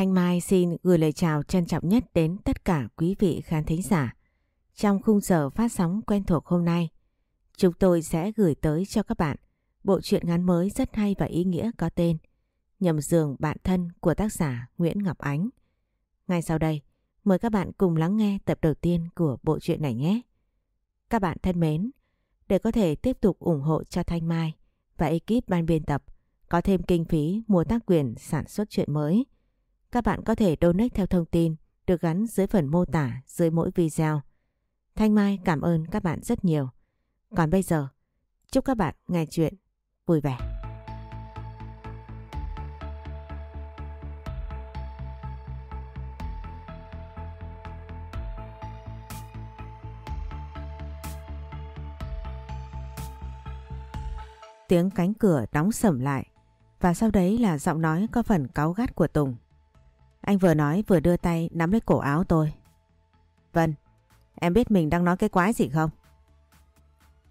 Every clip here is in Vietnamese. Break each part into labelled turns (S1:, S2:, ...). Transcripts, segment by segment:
S1: Thanh Mai xin gửi lời chào trân trọng nhất đến tất cả quý vị khán thính giả. Trong khung giờ phát sóng quen thuộc hôm nay, chúng tôi sẽ gửi tới cho các bạn bộ truyện ngắn mới rất hay và ý nghĩa có tên Nhầm giường bạn thân của tác giả Nguyễn Ngọc Ánh. Ngay sau đây, mời các bạn cùng lắng nghe tập đầu tiên của bộ truyện này nhé. Các bạn thân mến, để có thể tiếp tục ủng hộ cho Thanh Mai và ekip ban biên tập có thêm kinh phí mua tác quyền sản xuất truyện mới, các bạn có thể donate theo thông tin được gắn dưới phần mô tả dưới mỗi video. Thanh Mai cảm ơn các bạn rất nhiều. Còn bây giờ, chúc các bạn nghe chuyện vui vẻ. Tiếng cánh cửa đóng sầm lại và sau đấy là giọng nói có phần cáu gắt của Tùng. Anh vừa nói vừa đưa tay nắm lấy cổ áo tôi. Vân, em biết mình đang nói cái quái gì không?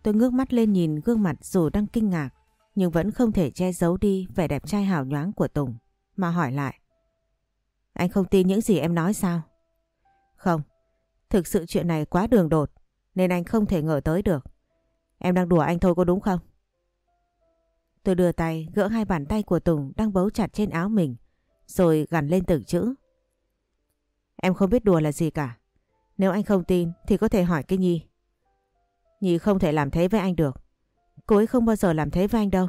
S1: Tôi ngước mắt lên nhìn gương mặt dù đang kinh ngạc nhưng vẫn không thể che giấu đi vẻ đẹp trai hào nhoáng của Tùng mà hỏi lại. Anh không tin những gì em nói sao? Không, thực sự chuyện này quá đường đột nên anh không thể ngờ tới được. Em đang đùa anh thôi có đúng không? Tôi đưa tay gỡ hai bàn tay của Tùng đang bấu chặt trên áo mình rồi gằn lên từng chữ. Em không biết đùa là gì cả. Nếu anh không tin thì có thể hỏi cái Nhi. Nhi không thể làm thế với anh được. Cô ấy không bao giờ làm thế với anh đâu.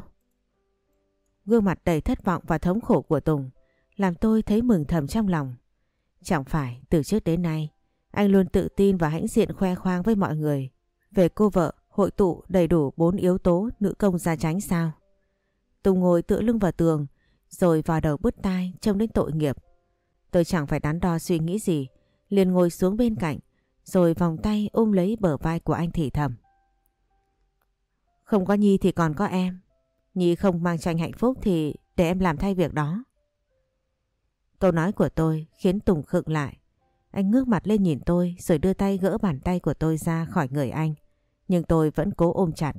S1: Gương mặt đầy thất vọng và thống khổ của Tùng làm tôi thấy mừng thầm trong lòng. Chẳng phải từ trước đến nay, anh luôn tự tin và hãnh diện khoe khoang với mọi người về cô vợ hội tụ đầy đủ bốn yếu tố nữ công gia tránh sao. Tùng ngồi tựa lưng vào tường rồi vào đầu bứt tai trông đến tội nghiệp. Tôi chẳng phải đắn đo suy nghĩ gì, liền ngồi xuống bên cạnh, rồi vòng tay ôm lấy bờ vai của anh thì thầm. Không có Nhi thì còn có em. Nhi không mang cho anh hạnh phúc thì để em làm thay việc đó. Câu nói của tôi khiến Tùng khựng lại. Anh ngước mặt lên nhìn tôi rồi đưa tay gỡ bàn tay của tôi ra khỏi người anh. Nhưng tôi vẫn cố ôm chặt.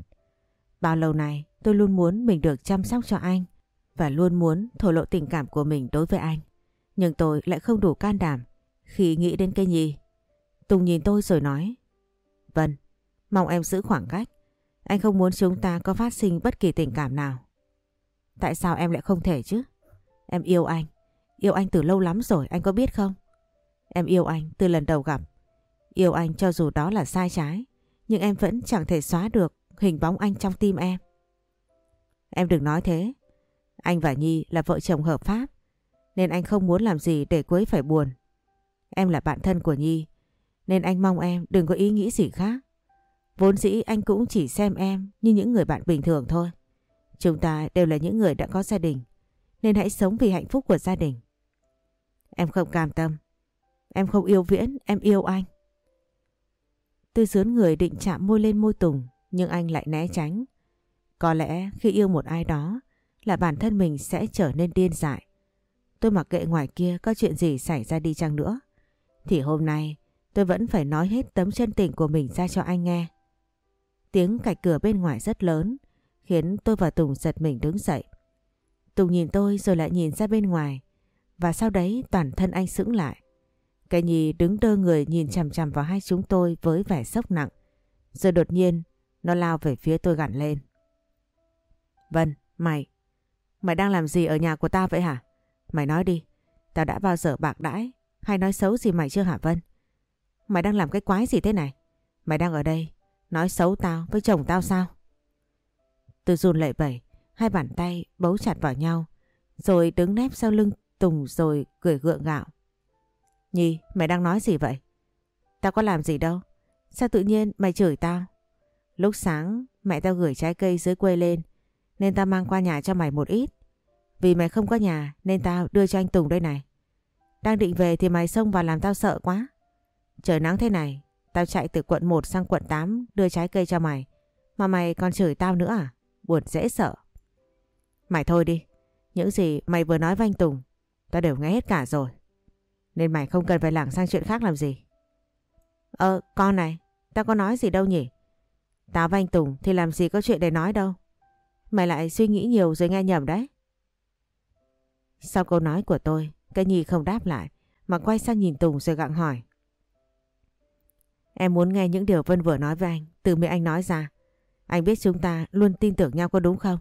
S1: Bao lâu nay tôi luôn muốn mình được chăm sóc cho anh và luôn muốn thổ lộ tình cảm của mình đối với anh. Nhưng tôi lại không đủ can đảm khi nghĩ đến cây nhi. Tùng nhìn tôi rồi nói Vân, mong em giữ khoảng cách. Anh không muốn chúng ta có phát sinh bất kỳ tình cảm nào. Tại sao em lại không thể chứ? Em yêu anh. Yêu anh từ lâu lắm rồi, anh có biết không? Em yêu anh từ lần đầu gặp. Yêu anh cho dù đó là sai trái. Nhưng em vẫn chẳng thể xóa được hình bóng anh trong tim em. Em đừng nói thế. Anh và Nhi là vợ chồng hợp pháp nên anh không muốn làm gì để cô ấy phải buồn. Em là bạn thân của Nhi nên anh mong em đừng có ý nghĩ gì khác. Vốn dĩ anh cũng chỉ xem em như những người bạn bình thường thôi. Chúng ta đều là những người đã có gia đình nên hãy sống vì hạnh phúc của gia đình. Em không cam tâm. Em không yêu Viễn, em yêu anh. Tư dướn người định chạm môi lên môi Tùng nhưng anh lại né tránh. Có lẽ khi yêu một ai đó là bản thân mình sẽ trở nên điên dại. Tôi mặc kệ ngoài kia có chuyện gì xảy ra đi chăng nữa. Thì hôm nay tôi vẫn phải nói hết tấm chân tình của mình ra cho anh nghe. Tiếng cạch cửa bên ngoài rất lớn khiến tôi và Tùng giật mình đứng dậy. Tùng nhìn tôi rồi lại nhìn ra bên ngoài và sau đấy toàn thân anh sững lại. Cái nhì đứng đơ người nhìn chằm chằm vào hai chúng tôi với vẻ sốc nặng. Rồi đột nhiên nó lao về phía tôi gặn lên. Vân, mày, Mày đang làm gì ở nhà của tao vậy hả? Mày nói đi, tao đã bao giờ bạc đãi hay nói xấu gì mày chưa hả Vân? Mày đang làm cái quái gì thế này? Mày đang ở đây, nói xấu tao với chồng tao sao? Tôi run lẩy bẩy, hai bàn tay bấu chặt vào nhau, rồi đứng nép sau lưng Tùng rồi cười gượng gạo. Nhi, mày đang nói gì vậy? Tao có làm gì đâu, sao tự nhiên mày chửi tao? Lúc sáng mẹ tao gửi trái cây dưới quê lên nên tao mang qua nhà cho mày một ít. Vì mày không có nhà nên tao đưa cho anh Tùng đây này. Đang định về thì mày xông vào làm tao sợ quá. Trời nắng thế này, tao chạy từ quận 1 sang quận 8 đưa trái cây cho mày. Mà mày còn chửi tao nữa à? Buồn dễ sợ. Mày thôi đi, những gì mày vừa nói với anh Tùng, tao đều nghe hết cả rồi. Nên mày không cần phải lảng sang chuyện khác làm gì. Ờ, con này, tao có nói gì đâu nhỉ? Tao với anh Tùng thì làm gì có chuyện để nói đâu. Mày lại suy nghĩ nhiều rồi nghe nhầm đấy. Sau câu nói của tôi, Cái Nhi không đáp lại mà quay sang nhìn Tùng rồi gặng hỏi. Em muốn nghe những điều Vân vừa nói với anh, từ miệng anh nói ra. Anh biết chúng ta luôn tin tưởng nhau có đúng không?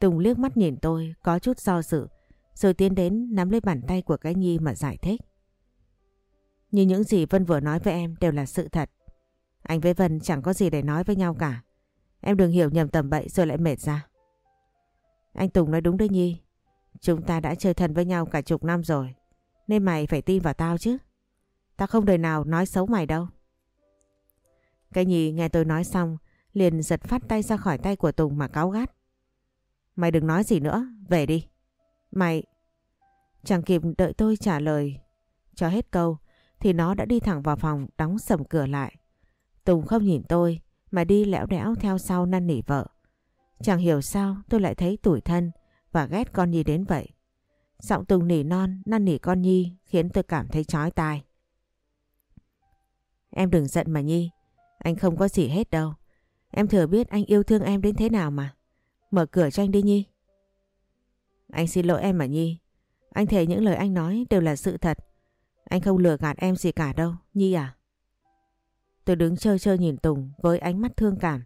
S1: Tùng liếc mắt nhìn tôi, có chút do dự, rồi tiến đến nắm lấy bàn tay của cái Nhi mà giải thích. Như những gì Vân vừa nói với em đều là sự thật. Anh với Vân chẳng có gì để nói với nhau cả. Em đừng hiểu nhầm tầm bậy rồi lại mệt ra. Anh Tùng nói đúng đấy Nhi. Chúng ta đã chơi thân với nhau cả chục năm rồi. Nên mày phải tin vào tao chứ. Tao không đời nào nói xấu mày đâu. Cái Nhi nghe tôi nói xong liền giật phát tay ra khỏi tay của Tùng mà cáo gắt. Mày đừng nói gì nữa, về đi. Mày... Chẳng kịp đợi tôi trả lời cho hết câu thì nó đã đi thẳng vào phòng đóng sầm cửa lại. Tùng không nhìn tôi mà đi lẽo đẽo theo sau năn nỉ vợ. Chẳng hiểu sao tôi lại thấy tủi thân và ghét con Nhi đến vậy. Giọng Tùng nỉ non năn nỉ con Nhi khiến tôi cảm thấy chói tai. Em đừng giận mà Nhi, anh không có gì hết đâu. Em thừa biết anh yêu thương em đến thế nào mà. Mở cửa cho anh đi Nhi. Anh xin lỗi em mà Nhi. Anh thề những lời anh nói đều là sự thật. Anh không lừa gạt em gì cả đâu, Nhi à? Tôi đứng chơi chơi nhìn Tùng với ánh mắt thương cảm.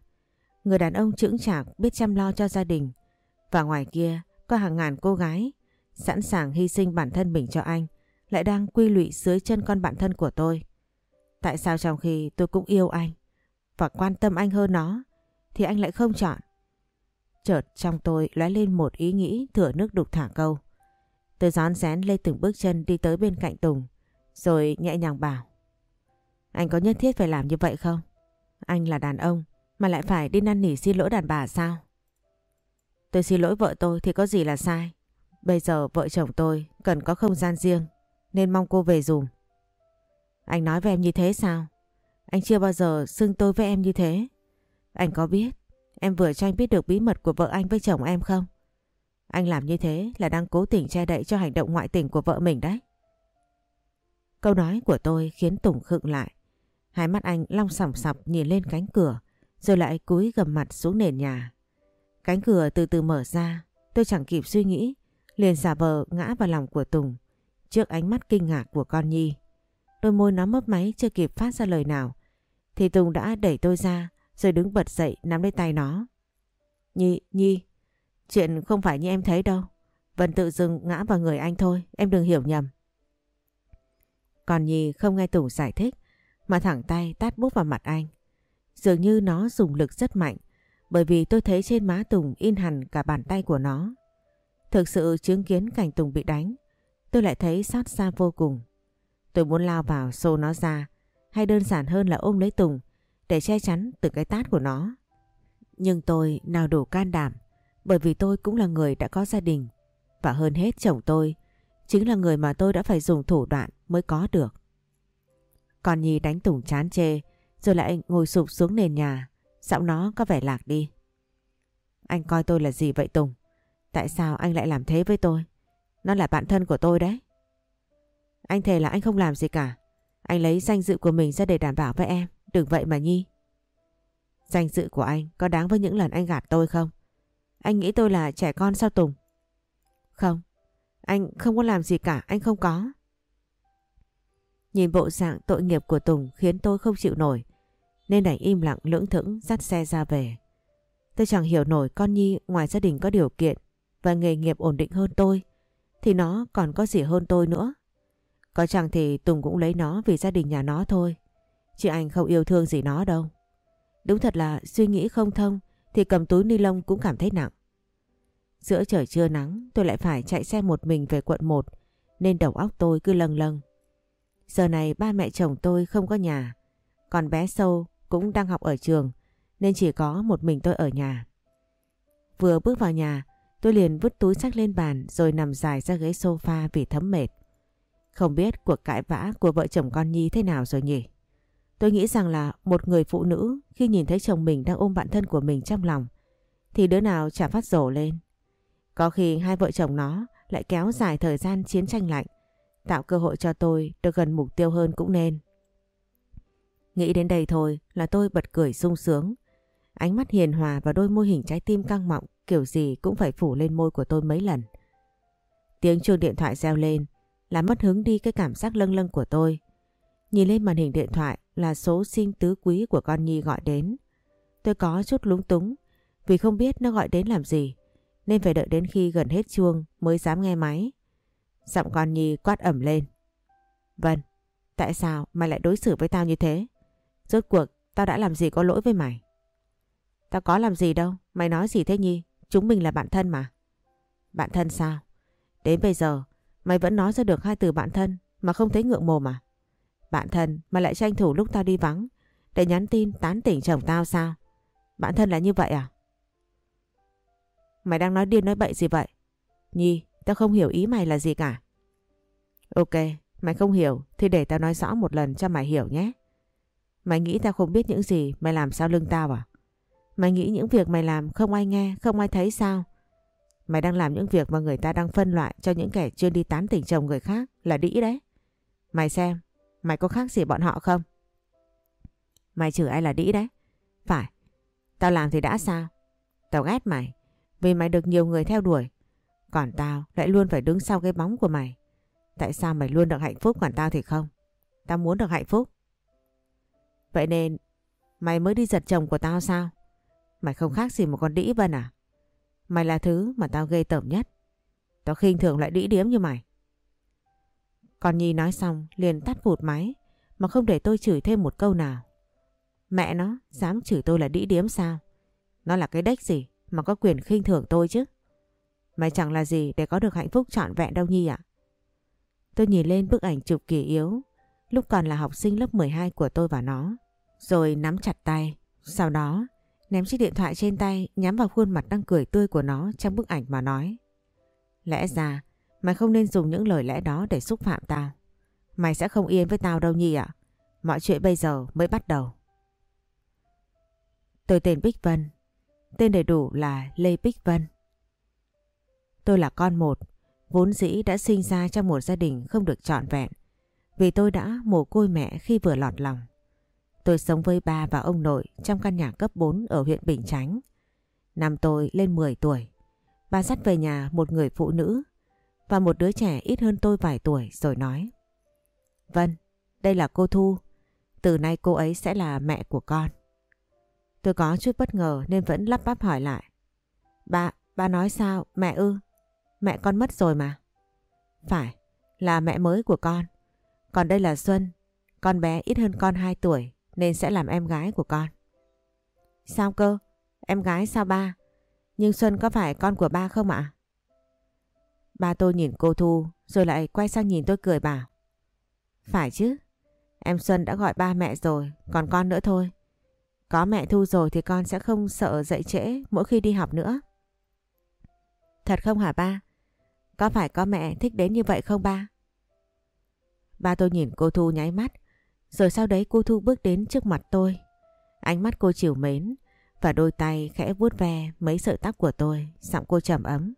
S1: Người đàn ông chững chạc biết chăm lo cho gia đình. Và ngoài kia, có hàng ngàn cô gái, sẵn sàng hy sinh bản thân mình cho anh, lại đang quy lụy dưới chân con bạn thân của tôi. Tại sao trong khi tôi cũng yêu anh và quan tâm anh hơn nó, thì anh lại không chọn? Chợt trong tôi lóe lên một ý nghĩ thửa nước đục thả câu. Tôi gión rén lê từng bước chân đi tới bên cạnh Tùng, rồi nhẹ nhàng bảo anh có nhất thiết phải làm như vậy không? Anh là đàn ông, mà lại phải đi năn nỉ xin lỗi đàn bà sao? Tôi xin lỗi vợ tôi thì có gì là sai. Bây giờ vợ chồng tôi cần có không gian riêng, nên mong cô về dùm. Anh nói với em như thế sao? Anh chưa bao giờ xưng tôi với em như thế. Anh có biết, em vừa cho anh biết được bí mật của vợ anh với chồng em không? Anh làm như thế là đang cố tình che đậy cho hành động ngoại tình của vợ mình đấy. Câu nói của tôi khiến Tùng khựng lại. Hai mắt anh long sòng sọc nhìn lên cánh cửa rồi lại cúi gầm mặt xuống nền nhà. Cánh cửa từ từ mở ra tôi chẳng kịp suy nghĩ liền giả vờ ngã vào lòng của Tùng trước ánh mắt kinh ngạc của con Nhi. Đôi môi nó mấp máy chưa kịp phát ra lời nào thì Tùng đã đẩy tôi ra rồi đứng bật dậy nắm lấy tay nó. Nhi, Nhi, chuyện không phải như em thấy đâu. Vân tự dưng ngã vào người anh thôi, em đừng hiểu nhầm. Còn Nhi không nghe Tùng giải thích mà thẳng tay tát bút vào mặt anh. Dường như nó dùng lực rất mạnh bởi vì tôi thấy trên má Tùng in hẳn cả bàn tay của nó. Thực sự chứng kiến cảnh Tùng bị đánh, tôi lại thấy xót xa vô cùng. Tôi muốn lao vào xô nó ra, hay đơn giản hơn là ôm lấy Tùng để che chắn từ cái tát của nó. Nhưng tôi nào đủ can đảm, bởi vì tôi cũng là người đã có gia đình. Và hơn hết chồng tôi, chính là người mà tôi đã phải dùng thủ đoạn mới có được. Còn Nhi đánh Tùng chán chê, rồi lại ngồi sụp xuống nền nhà, giọng nó có vẻ lạc đi. Anh coi tôi là gì vậy Tùng? Tại sao anh lại làm thế với tôi? Nó là bạn thân của tôi đấy. Anh thề là anh không làm gì cả. Anh lấy danh dự của mình ra để đảm bảo với em. Đừng vậy mà Nhi. Danh dự của anh có đáng với những lần anh gạt tôi không? Anh nghĩ tôi là trẻ con sao Tùng? Không. Anh không có làm gì cả. Anh không có. Nhìn bộ dạng tội nghiệp của Tùng khiến tôi không chịu nổi. Nên đành im lặng lưỡng thững dắt xe ra về. Tôi chẳng hiểu nổi con Nhi ngoài gia đình có điều kiện và nghề nghiệp ổn định hơn tôi, thì nó còn có gì hơn tôi nữa. Có chẳng thì Tùng cũng lấy nó vì gia đình nhà nó thôi. Chứ anh không yêu thương gì nó đâu. Đúng thật là suy nghĩ không thông thì cầm túi ni lông cũng cảm thấy nặng. Giữa trời trưa nắng, tôi lại phải chạy xe một mình về quận 1 nên đầu óc tôi cứ lâng lâng. Giờ này ba mẹ chồng tôi không có nhà còn bé sâu cũng đang học ở trường, nên chỉ có một mình tôi ở nhà. Vừa bước vào nhà, tôi liền vứt túi sách lên bàn rồi nằm dài ra ghế sofa vì thấm mệt. Không biết cuộc cãi vã của vợ chồng con Nhi thế nào rồi nhỉ? Tôi nghĩ rằng là một người phụ nữ khi nhìn thấy chồng mình đang ôm bạn thân của mình trong lòng, thì đứa nào chả phát rổ lên. Có khi hai vợ chồng nó lại kéo dài thời gian chiến tranh lạnh tạo cơ hội cho tôi được gần mục tiêu hơn cũng nên. Nghĩ đến đây thôi là tôi bật cười sung sướng. Ánh mắt hiền hòa và đôi môi hình trái tim căng mọng kiểu gì cũng phải phủ lên môi của tôi mấy lần. Tiếng chuông điện thoại reo lên, làm mất hứng đi cái cảm giác lâng lâng của tôi. Nhìn lên màn hình điện thoại là số sinh tứ quý của con Nhi gọi đến. Tôi có chút lúng túng, vì không biết nó gọi đến làm gì, nên phải đợi đến khi gần hết chuông mới dám nghe máy. Giọng con Nhi quát ẩm lên. Vân, tại sao mày lại đối xử với tao như thế? Rốt cuộc tao đã làm gì có lỗi với mày? Tao có làm gì đâu, mày nói gì thế Nhi? Chúng mình là bạn thân mà. Bạn thân sao? Đến bây giờ mày vẫn nói ra được hai từ bạn thân mà không thấy ngượng mồm à? Bạn thân mà lại tranh thủ lúc tao đi vắng để nhắn tin tán tỉnh chồng tao sao? Bạn thân là như vậy à? Mày đang nói điên nói bậy gì vậy? Nhi, tao không hiểu ý mày là gì cả. Ok, mày không hiểu thì để tao nói rõ một lần cho mày hiểu nhé. Mày nghĩ tao không biết những gì mày làm sao lưng tao à? Mày nghĩ những việc mày làm không ai nghe, không ai thấy sao? Mày đang làm những việc mà người ta đang phân loại cho những kẻ chuyên đi tán tỉnh chồng người khác là đĩ đấy. Mày xem, mày có khác gì bọn họ không? Mày chửi ai là đĩ đấy? Phải, tao làm thì đã sao? Tao ghét mày, vì mày được nhiều người theo đuổi. Còn tao lại luôn phải đứng sau cái bóng của mày. Tại sao mày luôn được hạnh phúc còn tao thì không? Tao muốn được hạnh phúc. Vậy nên, mày mới đi giật chồng của tao sao? Mày không khác gì một con đĩ Vân à? Mày là thứ mà tao ghê tởm nhất. Tao khinh thường lại đĩ điếm như mày. Còn Nhi nói xong, liền tắt vụt máy, mà không để tôi chửi thêm một câu nào. Mẹ nó, dám chửi tôi là đĩ điếm sao? Nó là cái đếch gì mà có quyền khinh thường tôi chứ? Mày chẳng là gì để có được hạnh phúc trọn vẹn đâu Nhi ạ. Tôi nhìn lên bức ảnh chụp kỳ yếu, lúc còn là học sinh lớp 12 của tôi và nó. Rồi nắm chặt tay. Sau đó, ném chiếc điện thoại trên tay, nhắm vào khuôn mặt đang cười tươi của nó trong bức ảnh mà nói. Lẽ ra, mày không nên dùng những lời lẽ đó để xúc phạm tao. Mày sẽ không yên với tao đâu Nhi ạ. Mọi chuyện bây giờ mới bắt đầu. Tôi tên Bích Vân. Tên đầy đủ là Lê Bích Vân. Tôi là con một, vốn dĩ đã sinh ra trong một gia đình không được trọn vẹn. Vì tôi đã mồ côi mẹ khi vừa lọt lòng. Tôi sống với ba và ông nội trong căn nhà cấp 4 ở huyện Bình Chánh. Năm tôi lên 10 tuổi. Ba dắt về nhà một người phụ nữ và một đứa trẻ ít hơn tôi vài tuổi rồi nói. Vân, đây là cô Thu. Từ nay cô ấy sẽ là mẹ của con. Tôi có chút bất ngờ nên vẫn lắp bắp hỏi lại. Ba, ba nói sao? Mẹ ư? Mẹ con mất rồi mà. Phải, là mẹ mới của con. Còn đây là Xuân, con bé ít hơn con 2 tuổi nên sẽ làm em gái của con. Sao cơ? Em gái sao ba? Nhưng Xuân có phải con của ba không ạ? Ba tôi nhìn cô Thu rồi lại quay sang nhìn tôi cười bảo. Phải chứ, em Xuân đã gọi ba mẹ rồi, còn con nữa thôi. Có mẹ Thu rồi thì con sẽ không sợ dậy trễ mỗi khi đi học nữa. Thật không hả ba? Có phải có mẹ thích đến như vậy không ba? Ba tôi nhìn cô Thu nháy mắt rồi sau đấy cô Thu bước đến trước mặt tôi. Ánh mắt cô chiều mến và đôi tay khẽ vuốt ve mấy sợi tóc của tôi, giọng cô trầm ấm.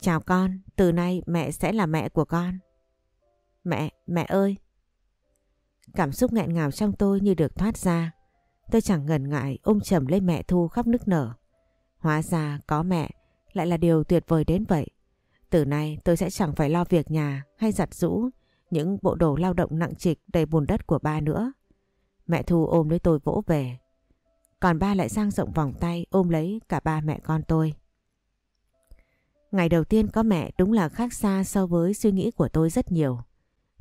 S1: Chào con, từ nay mẹ sẽ là mẹ của con. Mẹ, mẹ ơi! Cảm xúc nghẹn ngào trong tôi như được thoát ra. Tôi chẳng ngần ngại ôm chầm lấy mẹ Thu khóc nức nở. Hóa ra có mẹ lại là điều tuyệt vời đến vậy. Từ nay tôi sẽ chẳng phải lo việc nhà hay giặt rũ những bộ đồ lao động nặng trịch đầy bùn đất của ba nữa. Mẹ Thu ôm lấy tôi vỗ về. Còn ba lại sang rộng vòng tay ôm lấy cả ba mẹ con tôi. Ngày đầu tiên có mẹ đúng là khác xa so với suy nghĩ của tôi rất nhiều.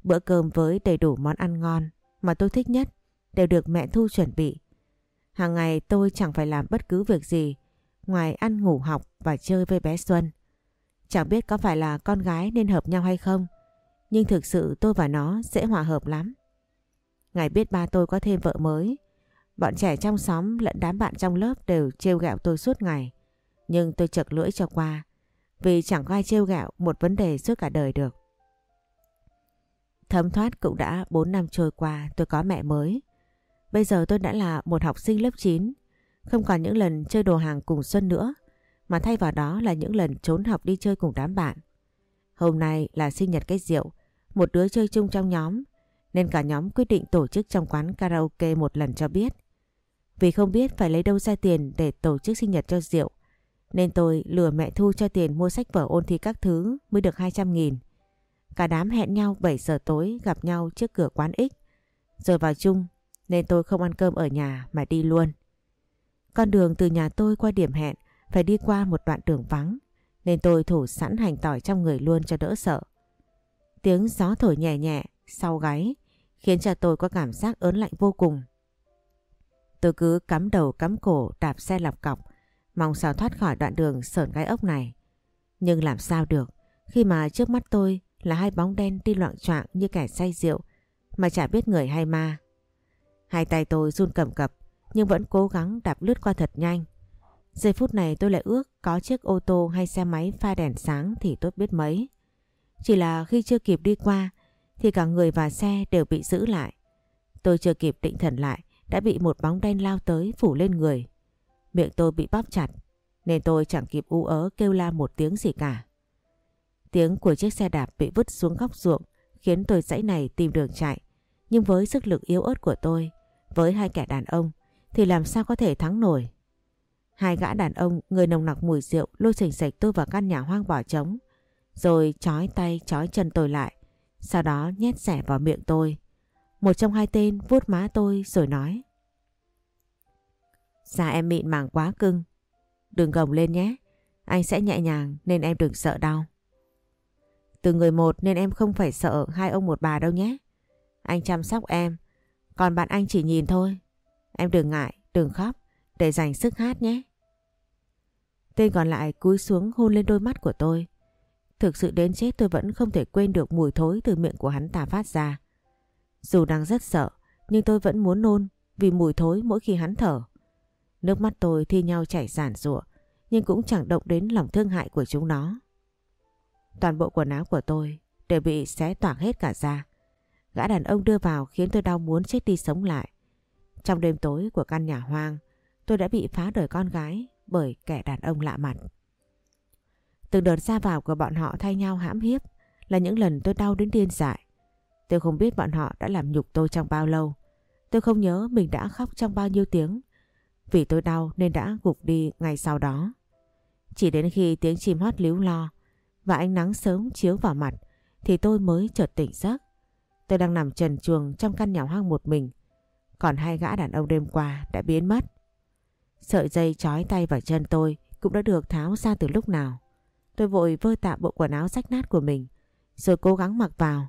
S1: Bữa cơm với đầy đủ món ăn ngon mà tôi thích nhất đều được mẹ Thu chuẩn bị. Hàng ngày tôi chẳng phải làm bất cứ việc gì ngoài ăn, ngủ, học và chơi với bé Xuân. Chẳng biết có phải là con gái nên hợp nhau hay không nhưng thực sự tôi và nó sẽ hòa hợp lắm. Ngày biết ba tôi có thêm vợ mới, bọn trẻ trong xóm lẫn đám bạn trong lớp đều trêu gạo tôi suốt ngày. Nhưng tôi chật lưỡi cho qua, vì chẳng có ai trêu gạo một vấn đề suốt cả đời được. Thấm thoát cũng đã 4 năm trôi qua tôi có mẹ mới. Bây giờ tôi đã là một học sinh lớp 9, không còn những lần chơi đồ hàng cùng Xuân nữa, mà thay vào đó là những lần trốn học đi chơi cùng đám bạn. Hôm nay là sinh nhật cái rượu, một đứa chơi chung trong nhóm, nên cả nhóm quyết định tổ chức trong quán karaoke một lần cho biết. Vì không biết phải lấy đâu ra tiền để tổ chức sinh nhật cho Diệu, Nên tôi lừa mẹ Thu cho tiền mua sách vở ôn thi các thứ mới được 200 nghìn. Cả đám hẹn nhau 7 giờ tối gặp nhau trước cửa quán X. Rồi vào chung nên tôi không ăn cơm ở nhà mà đi luôn. Con đường từ nhà tôi qua điểm hẹn phải đi qua một đoạn đường vắng, nên tôi thủ sẵn hành tỏi trong người luôn cho đỡ sợ. Tiếng gió thổi nhẹ nhẹ, sau gáy, khiến cho tôi có cảm giác ớn lạnh vô cùng. Tôi cứ cắm đầu cắm cổ đạp xe lọc cọc, mong sao thoát khỏi đoạn đường sởn gai ốc này. Nhưng làm sao được, khi mà trước mắt tôi là hai bóng đen đi loạn choạng như kẻ say rượu, mà chả biết người hay ma. Hai tay tôi run cầm cập, nhưng vẫn cố gắng đạp lướt qua thật nhanh. Giây phút này tôi lại ước có chiếc ô tô hay xe máy pha đèn sáng thì tốt biết mấy. Chỉ là khi chưa kịp đi qua thì cả người và xe đều bị giữ lại. Tôi chưa kịp định thần lại đã bị một bóng đen lao tới phủ lên người. Miệng tôi bị bóp chặt nên tôi chẳng kịp u ớ kêu la một tiếng gì cả. Tiếng của chiếc xe đạp bị vứt xuống góc ruộng khiến tôi dãy này tìm đường chạy. Nhưng với sức lực yếu ớt của tôi, với hai kẻ đàn ông thì làm sao có thể thắng nổi. Hai gã đàn ông người nồng nặc mùi rượu lôi sình sạch tôi vào căn nhà hoang bỏ trống. Rồi chói tay chói chân tôi lại. Sau đó nhét rẻ vào miệng tôi. Một trong hai tên vuốt má tôi rồi nói. Da em mịn màng quá cưng. Đừng gồng lên nhé. Anh sẽ nhẹ nhàng nên em đừng sợ đau. Từ người một nên em không phải sợ hai ông một bà đâu nhé. Anh chăm sóc em. Còn bạn anh chỉ nhìn thôi. Em đừng ngại, đừng khóc. Để dành sức hát nhé. Tên còn lại cúi xuống hôn lên đôi mắt của tôi Thực sự đến chết tôi vẫn không thể quên được mùi thối từ miệng của hắn ta phát ra Dù đang rất sợ Nhưng tôi vẫn muốn nôn Vì mùi thối mỗi khi hắn thở Nước mắt tôi thi nhau chảy giản rụa nhưng cũng chẳng động đến lòng thương hại của chúng nó. Toàn bộ quần áo của tôi đều bị xé toạc hết cả ra. Gã đàn ông đưa vào khiến tôi đau muốn chết đi sống lại. Trong đêm tối của căn nhà hoang, tôi đã bị phá đời con gái bởi kẻ đàn ông lạ mặt. Từng đợt ra vào của bọn họ thay nhau hãm hiếp là những lần tôi đau đến điên dại. Tôi không biết bọn họ đã làm nhục tôi trong bao lâu. Tôi không nhớ mình đã khóc trong bao nhiêu tiếng. Vì tôi đau nên đã gục đi ngay sau đó. Chỉ đến khi tiếng chim hót líu lo và ánh nắng sớm chiếu vào mặt thì tôi mới chợt tỉnh giấc. Tôi đang nằm trần chuồng trong căn nhà hoang một mình. Còn hai gã đàn ông đêm qua đã biến mất. Sợi dây trói tay và chân tôi cũng đã được tháo ra từ lúc nào. Tôi vội vơ tạm bộ quần áo rách nát của mình, rồi cố gắng mặc vào.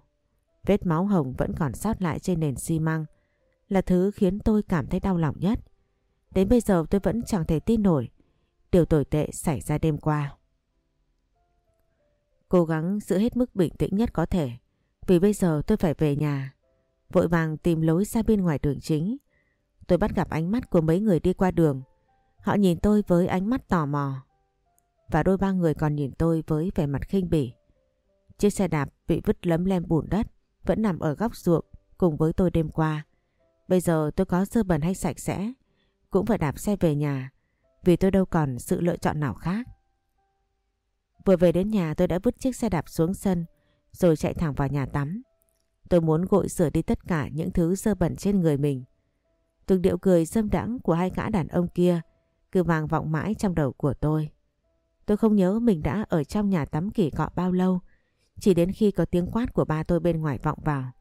S1: Vết máu hồng vẫn còn sót lại trên nền xi măng, là thứ khiến tôi cảm thấy đau lòng nhất. Đến bây giờ tôi vẫn chẳng thể tin nổi điều tồi tệ xảy ra đêm qua. Cố gắng giữ hết mức bình tĩnh nhất có thể, vì bây giờ tôi phải về nhà. Vội vàng tìm lối ra bên ngoài đường chính. Tôi bắt gặp ánh mắt của mấy người đi qua đường. Họ nhìn tôi với ánh mắt tò mò. Và đôi ba người còn nhìn tôi với vẻ mặt khinh bỉ. Chiếc xe đạp bị vứt lấm lem bùn đất, vẫn nằm ở góc ruộng cùng với tôi đêm qua. Bây giờ tôi có sơ bẩn hay sạch sẽ, cũng phải đạp xe về nhà, vì tôi đâu còn sự lựa chọn nào khác. Vừa về đến nhà, tôi đã vứt chiếc xe đạp xuống sân, rồi chạy thẳng vào nhà tắm. Tôi muốn gội rửa đi tất cả những thứ dơ bẩn trên người mình. Từng điệu cười dâm đãng của hai gã đàn ông kia cứ vang vọng mãi trong đầu của tôi. Tôi không nhớ mình đã ở trong nhà tắm kỳ cọ bao lâu. Chỉ đến khi có tiếng quát của ba tôi bên ngoài vọng vào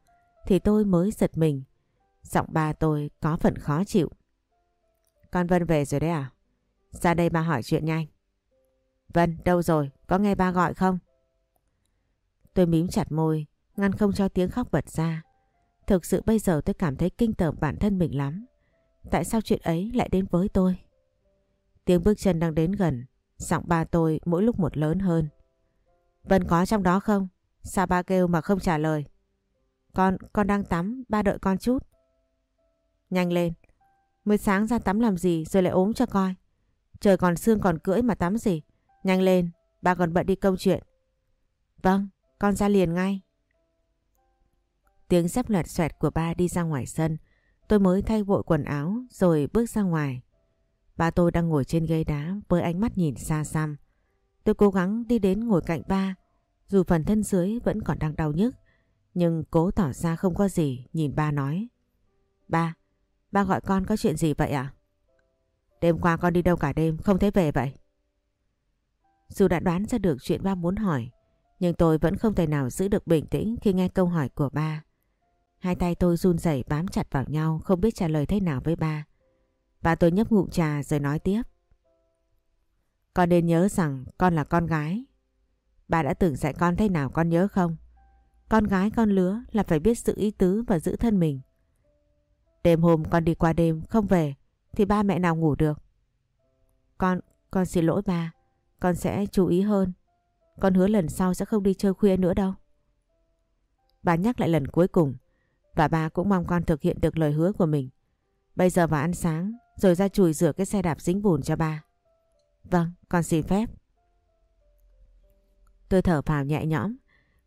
S1: thì tôi mới giật mình. Giọng ba tôi có phần khó chịu. Con Vân về rồi đấy à? Ra đây ba hỏi chuyện nhanh. Vân, đâu rồi? Có nghe ba gọi không? Tôi mím chặt môi, ngăn không cho tiếng khóc bật ra. Thực sự bây giờ tôi cảm thấy kinh tởm bản thân mình lắm. Tại sao chuyện ấy lại đến với tôi? Tiếng bước chân đang đến gần, giọng ba tôi mỗi lúc một lớn hơn. Vân có trong đó không? Sao ba kêu mà không trả lời? Con, con đang tắm, ba đợi con chút. Nhanh lên, mới sáng ra tắm làm gì rồi lại ốm cho coi. Trời còn sương còn cưỡi mà tắm gì. Nhanh lên, ba còn bận đi công chuyện. Vâng, con ra liền ngay. Tiếng dép lật xoẹt của ba đi ra ngoài sân. Tôi mới thay vội quần áo rồi bước ra ngoài. Ba tôi đang ngồi trên ghế đá với ánh mắt nhìn xa xăm. Tôi cố gắng đi đến ngồi cạnh ba, dù phần thân dưới vẫn còn đang đau nhức, nhưng cố tỏ ra không có gì, nhìn ba nói. Ba, ba gọi con có chuyện gì vậy ạ? À? Đêm qua con đi đâu cả đêm không thấy về vậy? Dù đã đoán ra được chuyện ba muốn hỏi, nhưng tôi vẫn không thể nào giữ được bình tĩnh khi nghe câu hỏi của ba. Hai tay tôi run rẩy bám chặt vào nhau không biết trả lời thế nào với ba bà tôi nhấp ngụm trà rồi nói tiếp. Con nên nhớ rằng con là con gái. Bà đã từng dạy con thế nào con nhớ không? Con gái con lứa là phải biết sự ý tứ và giữ thân mình. Đêm hôm con đi qua đêm không về thì ba mẹ nào ngủ được. Con, con xin lỗi ba. Con sẽ chú ý hơn. Con hứa lần sau sẽ không đi chơi khuya nữa đâu. Bà nhắc lại lần cuối cùng và bà cũng mong con thực hiện được lời hứa của mình. Bây giờ vào ăn sáng rồi ra chùi rửa cái xe đạp dính bùn cho ba. Vâng, con xin phép. Tôi thở phào nhẹ nhõm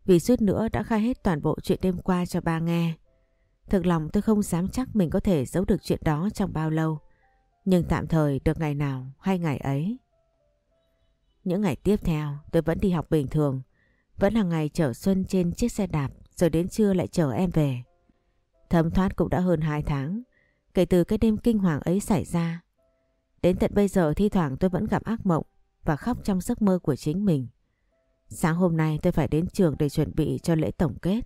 S1: vì suýt nữa đã khai hết toàn bộ chuyện đêm qua cho ba nghe. Thực lòng tôi không dám chắc mình có thể giấu được chuyện đó trong bao lâu. Nhưng tạm thời được ngày nào hay ngày ấy. Những ngày tiếp theo tôi vẫn đi học bình thường. Vẫn hàng ngày chở Xuân trên chiếc xe đạp rồi đến trưa lại chở em về. Thấm thoát cũng đã hơn 2 tháng kể từ cái đêm kinh hoàng ấy xảy ra. Đến tận bây giờ thi thoảng tôi vẫn gặp ác mộng và khóc trong giấc mơ của chính mình. Sáng hôm nay tôi phải đến trường để chuẩn bị cho lễ tổng kết,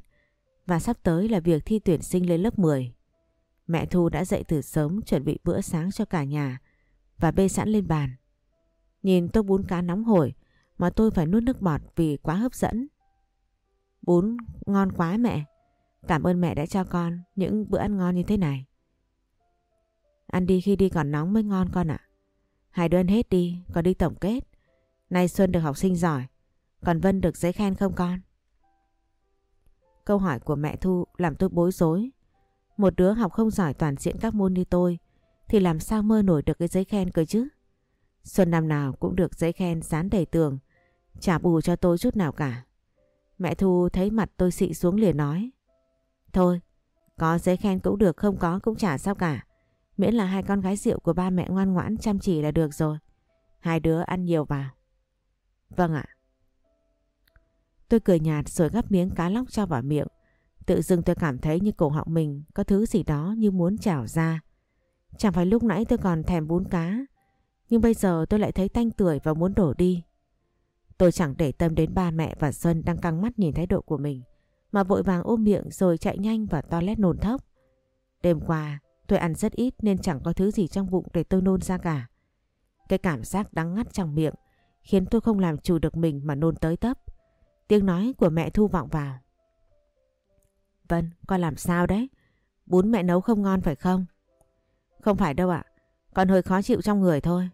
S1: và sắp tới là việc thi tuyển sinh lên lớp 10. Mẹ Thu đã dậy từ sớm chuẩn bị bữa sáng cho cả nhà và bê sẵn lên bàn. Nhìn tô bún cá nóng hổi mà tôi phải nuốt nước bọt vì quá hấp dẫn. Bún ngon quá mẹ. Cảm ơn mẹ đã cho con những bữa ăn ngon như thế này. Ăn đi khi đi còn nóng mới ngon con ạ. Hai đơn hết đi, còn đi tổng kết. Nay Xuân được học sinh giỏi, còn Vân được giấy khen không con? Câu hỏi của mẹ Thu làm tôi bối rối. Một đứa học không giỏi toàn diện các môn như tôi thì làm sao mơ nổi được cái giấy khen cơ chứ? Xuân năm nào cũng được giấy khen dán đầy tường, trả bù cho tôi chút nào cả. Mẹ Thu thấy mặt tôi xị xuống liền nói. Thôi, có giấy khen cũng được không có cũng chả sao cả. Miễn là hai con gái rượu của ba mẹ ngoan ngoãn chăm chỉ là được rồi. Hai đứa ăn nhiều vào. Vâng ạ. Tôi cười nhạt rồi gắp miếng cá lóc cho vào miệng. Tự dưng tôi cảm thấy như cổ họng mình có thứ gì đó như muốn trào ra. Chẳng phải lúc nãy tôi còn thèm bún cá. Nhưng bây giờ tôi lại thấy tanh tưởi và muốn đổ đi. Tôi chẳng để tâm đến ba mẹ và Xuân đang căng mắt nhìn thái độ của mình. Mà vội vàng ôm miệng rồi chạy nhanh vào toilet nôn thốc. Đêm qua tôi ăn rất ít nên chẳng có thứ gì trong bụng để tôi nôn ra cả. Cái cảm giác đắng ngắt trong miệng khiến tôi không làm chủ được mình mà nôn tới tấp. Tiếng nói của mẹ thu vọng vào. Vân, con làm sao đấy? Bún mẹ nấu không ngon phải không? Không phải đâu ạ, con hơi khó chịu trong người thôi.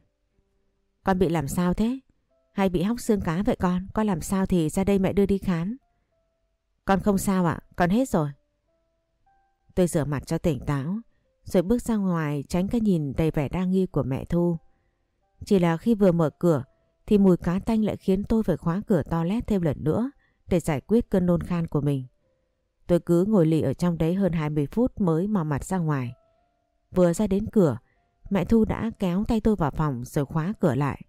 S1: Con bị làm sao thế? Hay bị hóc xương cá vậy con? Con làm sao thì ra đây mẹ đưa đi khám. Con không sao ạ, con hết rồi. Tôi rửa mặt cho tỉnh táo, rồi bước ra ngoài tránh cái nhìn đầy vẻ đa nghi của mẹ Thu. Chỉ là khi vừa mở cửa thì mùi cá tanh lại khiến tôi phải khóa cửa toilet thêm lần nữa để giải quyết cơn nôn khan của mình. Tôi cứ ngồi lì ở trong đấy hơn 20 phút mới mò mặt ra ngoài. Vừa ra đến cửa, mẹ Thu đã kéo tay tôi vào phòng rồi khóa cửa lại.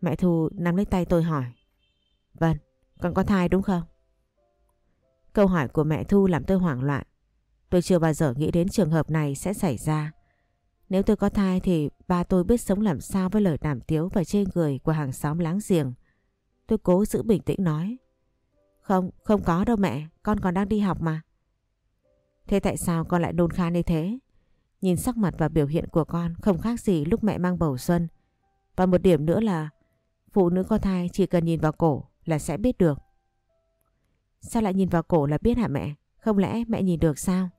S1: Mẹ Thu nắm lấy tay tôi hỏi. Vâng, con có thai đúng không? Câu hỏi của mẹ Thu làm tôi hoảng loạn. Tôi chưa bao giờ nghĩ đến trường hợp này sẽ xảy ra. Nếu tôi có thai thì ba tôi biết sống làm sao với lời đàm tiếu và chê người của hàng xóm láng giềng. Tôi cố giữ bình tĩnh nói. Không, không có đâu mẹ, con còn đang đi học mà. Thế tại sao con lại nôn khan như thế? Nhìn sắc mặt và biểu hiện của con không khác gì lúc mẹ mang bầu xuân. Và một điểm nữa là phụ nữ có thai chỉ cần nhìn vào cổ là sẽ biết được. Sao lại nhìn vào cổ là biết hả mẹ? Không lẽ mẹ nhìn được sao?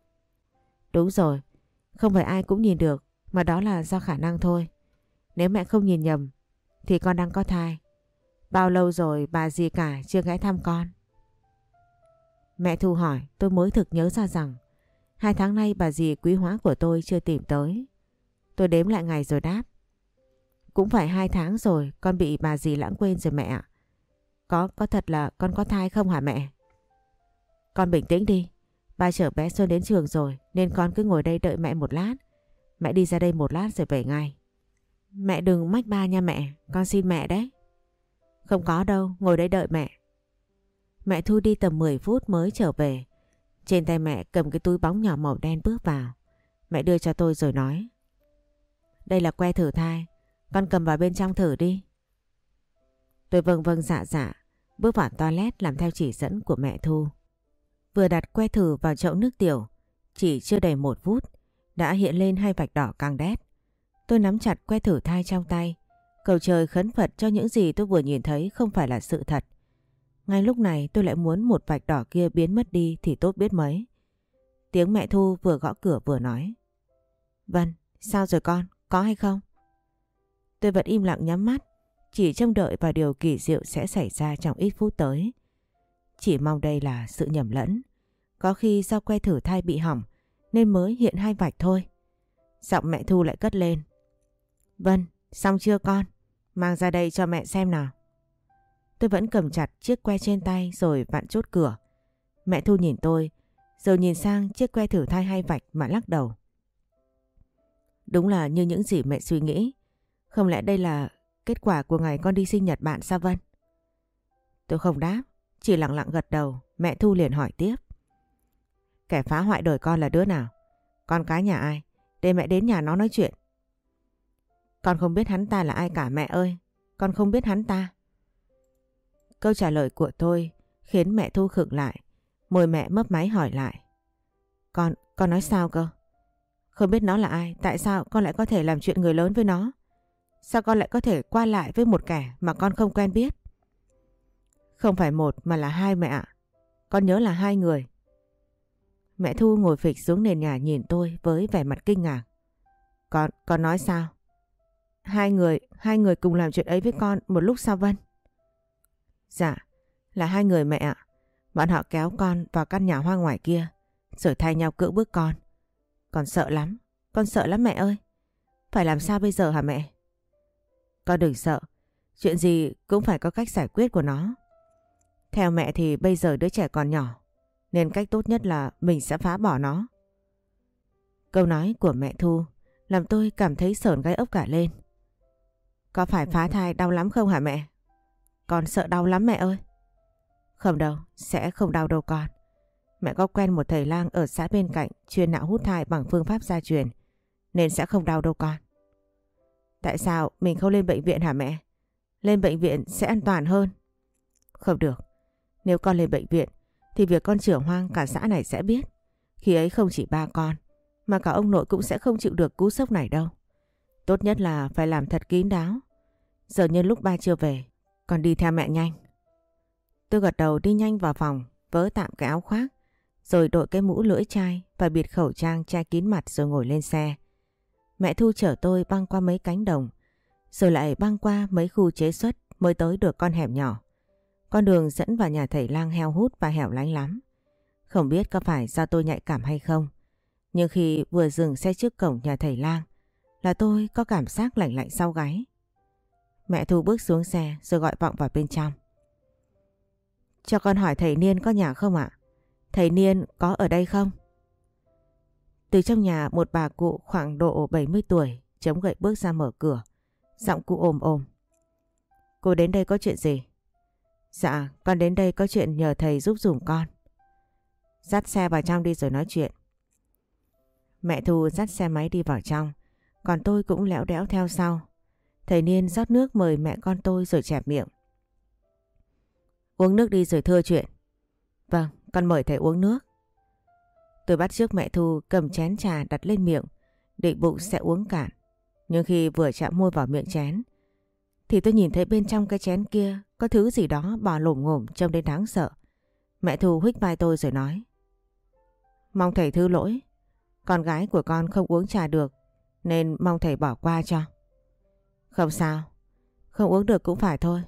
S1: Đúng rồi, không phải ai cũng nhìn được mà đó là do khả năng thôi. Nếu mẹ không nhìn nhầm thì con đang có thai. Bao lâu rồi bà gì cả chưa ghé thăm con? Mẹ Thu hỏi tôi mới thực nhớ ra rằng hai tháng nay bà dì quý hóa của tôi chưa tìm tới. Tôi đếm lại ngày rồi đáp. Cũng phải hai tháng rồi con bị bà dì lãng quên rồi mẹ ạ. Có, có thật là con có thai không hả mẹ? Con bình tĩnh đi. Ba chở bé Xuân đến trường rồi nên con cứ ngồi đây đợi mẹ một lát. Mẹ đi ra đây một lát rồi về ngay. Mẹ đừng mách ba nha mẹ, con xin mẹ đấy. Không có đâu, ngồi đây đợi mẹ. Mẹ Thu đi tầm 10 phút mới trở về. Trên tay mẹ cầm cái túi bóng nhỏ màu đen bước vào. Mẹ đưa cho tôi rồi nói. Đây là que thử thai, con cầm vào bên trong thử đi. Tôi vâng vâng dạ dạ, bước vào toilet làm theo chỉ dẫn của mẹ Thu. Vừa đặt que thử vào chậu nước tiểu, chỉ chưa đầy một phút, đã hiện lên hai vạch đỏ càng đét. Tôi nắm chặt que thử thai trong tay, cầu trời khấn Phật cho những gì tôi vừa nhìn thấy không phải là sự thật. Ngay lúc này tôi lại muốn một vạch đỏ kia biến mất đi thì tốt biết mấy. Tiếng mẹ Thu vừa gõ cửa vừa nói. Vân, sao rồi con, có hay không? Tôi vẫn im lặng nhắm mắt, chỉ trông đợi vào điều kỳ diệu sẽ xảy ra trong ít phút tới. Chỉ mong đây là sự nhầm lẫn. Có khi do que thử thai bị hỏng nên mới hiện hai vạch thôi. Giọng mẹ Thu lại cất lên. Vân, xong chưa con? Mang ra đây cho mẹ xem nào. Tôi vẫn cầm chặt chiếc que trên tay rồi vặn chốt cửa. Mẹ Thu nhìn tôi, rồi nhìn sang chiếc que thử thai hai vạch mà lắc đầu. Đúng là như những gì mẹ suy nghĩ. Không lẽ đây là kết quả của ngày con đi sinh nhật bạn sao Vân? Tôi không đáp, chỉ lặng lặng gật đầu, mẹ Thu liền hỏi tiếp. Kẻ phá hoại đời con là đứa nào? Con cái nhà ai? Để mẹ đến nhà nó nói chuyện. Con không biết hắn ta là ai cả mẹ ơi. Con không biết hắn ta. Câu trả lời của tôi khiến mẹ Thu khựng lại. Môi mẹ mấp máy hỏi lại. Con, con nói sao cơ? Không biết nó là ai, tại sao con lại có thể làm chuyện người lớn với nó? Sao con lại có thể qua lại với một kẻ mà con không quen biết? Không phải một mà là hai mẹ ạ. Con nhớ là hai người. Mẹ Thu ngồi phịch xuống nền nhà nhìn tôi với vẻ mặt kinh ngạc. Con, con nói sao? Hai người, hai người cùng làm chuyện ấy với con một lúc sao Vân? Dạ, là hai người mẹ ạ. Bọn họ kéo con vào căn nhà hoa ngoài kia, rồi thay nhau cưỡng bước con. Con sợ lắm, con sợ lắm mẹ ơi. Phải làm sao bây giờ hả mẹ? Con đừng sợ, chuyện gì cũng phải có cách giải quyết của nó. Theo mẹ thì bây giờ đứa trẻ còn nhỏ, nên cách tốt nhất là mình sẽ phá bỏ nó. Câu nói của mẹ Thu làm tôi cảm thấy sờn gai ốc cả lên. Có phải phá thai đau lắm không hả mẹ? Con sợ đau lắm mẹ ơi. Không đâu, sẽ không đau đâu con. Mẹ có quen một thầy lang ở xã bên cạnh chuyên nạo hút thai bằng phương pháp gia truyền, nên sẽ không đau đâu con. Tại sao mình không lên bệnh viện hả mẹ? Lên bệnh viện sẽ an toàn hơn. Không được, nếu con lên bệnh viện thì việc con trưởng hoang cả xã này sẽ biết. Khi ấy không chỉ ba con, mà cả ông nội cũng sẽ không chịu được cú sốc này đâu. Tốt nhất là phải làm thật kín đáo. Giờ nhân lúc ba chưa về, con đi theo mẹ nhanh. Tôi gật đầu đi nhanh vào phòng, vớ tạm cái áo khoác, rồi đội cái mũ lưỡi chai và bịt khẩu trang che kín mặt rồi ngồi lên xe. Mẹ Thu chở tôi băng qua mấy cánh đồng, rồi lại băng qua mấy khu chế xuất mới tới được con hẻm nhỏ. Con đường dẫn vào nhà thầy lang heo hút và hẻo lánh lắm. Không biết có phải do tôi nhạy cảm hay không, nhưng khi vừa dừng xe trước cổng nhà thầy lang, là tôi có cảm giác lạnh lạnh sau gáy. Mẹ Thu bước xuống xe rồi gọi vọng vào bên trong. Cho con hỏi thầy Niên có nhà không ạ? Thầy Niên có ở đây không? Từ trong nhà một bà cụ khoảng độ 70 tuổi chống gậy bước ra mở cửa. Giọng cụ ồm ồm. Cô đến đây có chuyện gì? Dạ, con đến đây có chuyện nhờ thầy giúp dùm con. Dắt xe vào trong đi rồi nói chuyện. Mẹ Thu dắt xe máy đi vào trong. Còn tôi cũng lẽo đẽo theo sau. Thầy Niên rót nước mời mẹ con tôi rồi chẹp miệng. Uống nước đi rồi thưa chuyện. Vâng, con mời thầy uống nước. Tôi bắt trước mẹ Thu cầm chén trà đặt lên miệng, định bụng sẽ uống cạn. Nhưng khi vừa chạm môi vào miệng chén, thì tôi nhìn thấy bên trong cái chén kia có thứ gì đó bò lổm ngổm trông đến đáng sợ. Mẹ Thu huých vai tôi rồi nói. Mong thầy thứ lỗi, con gái của con không uống trà được nên mong thầy bỏ qua cho. Không sao, không uống được cũng phải thôi.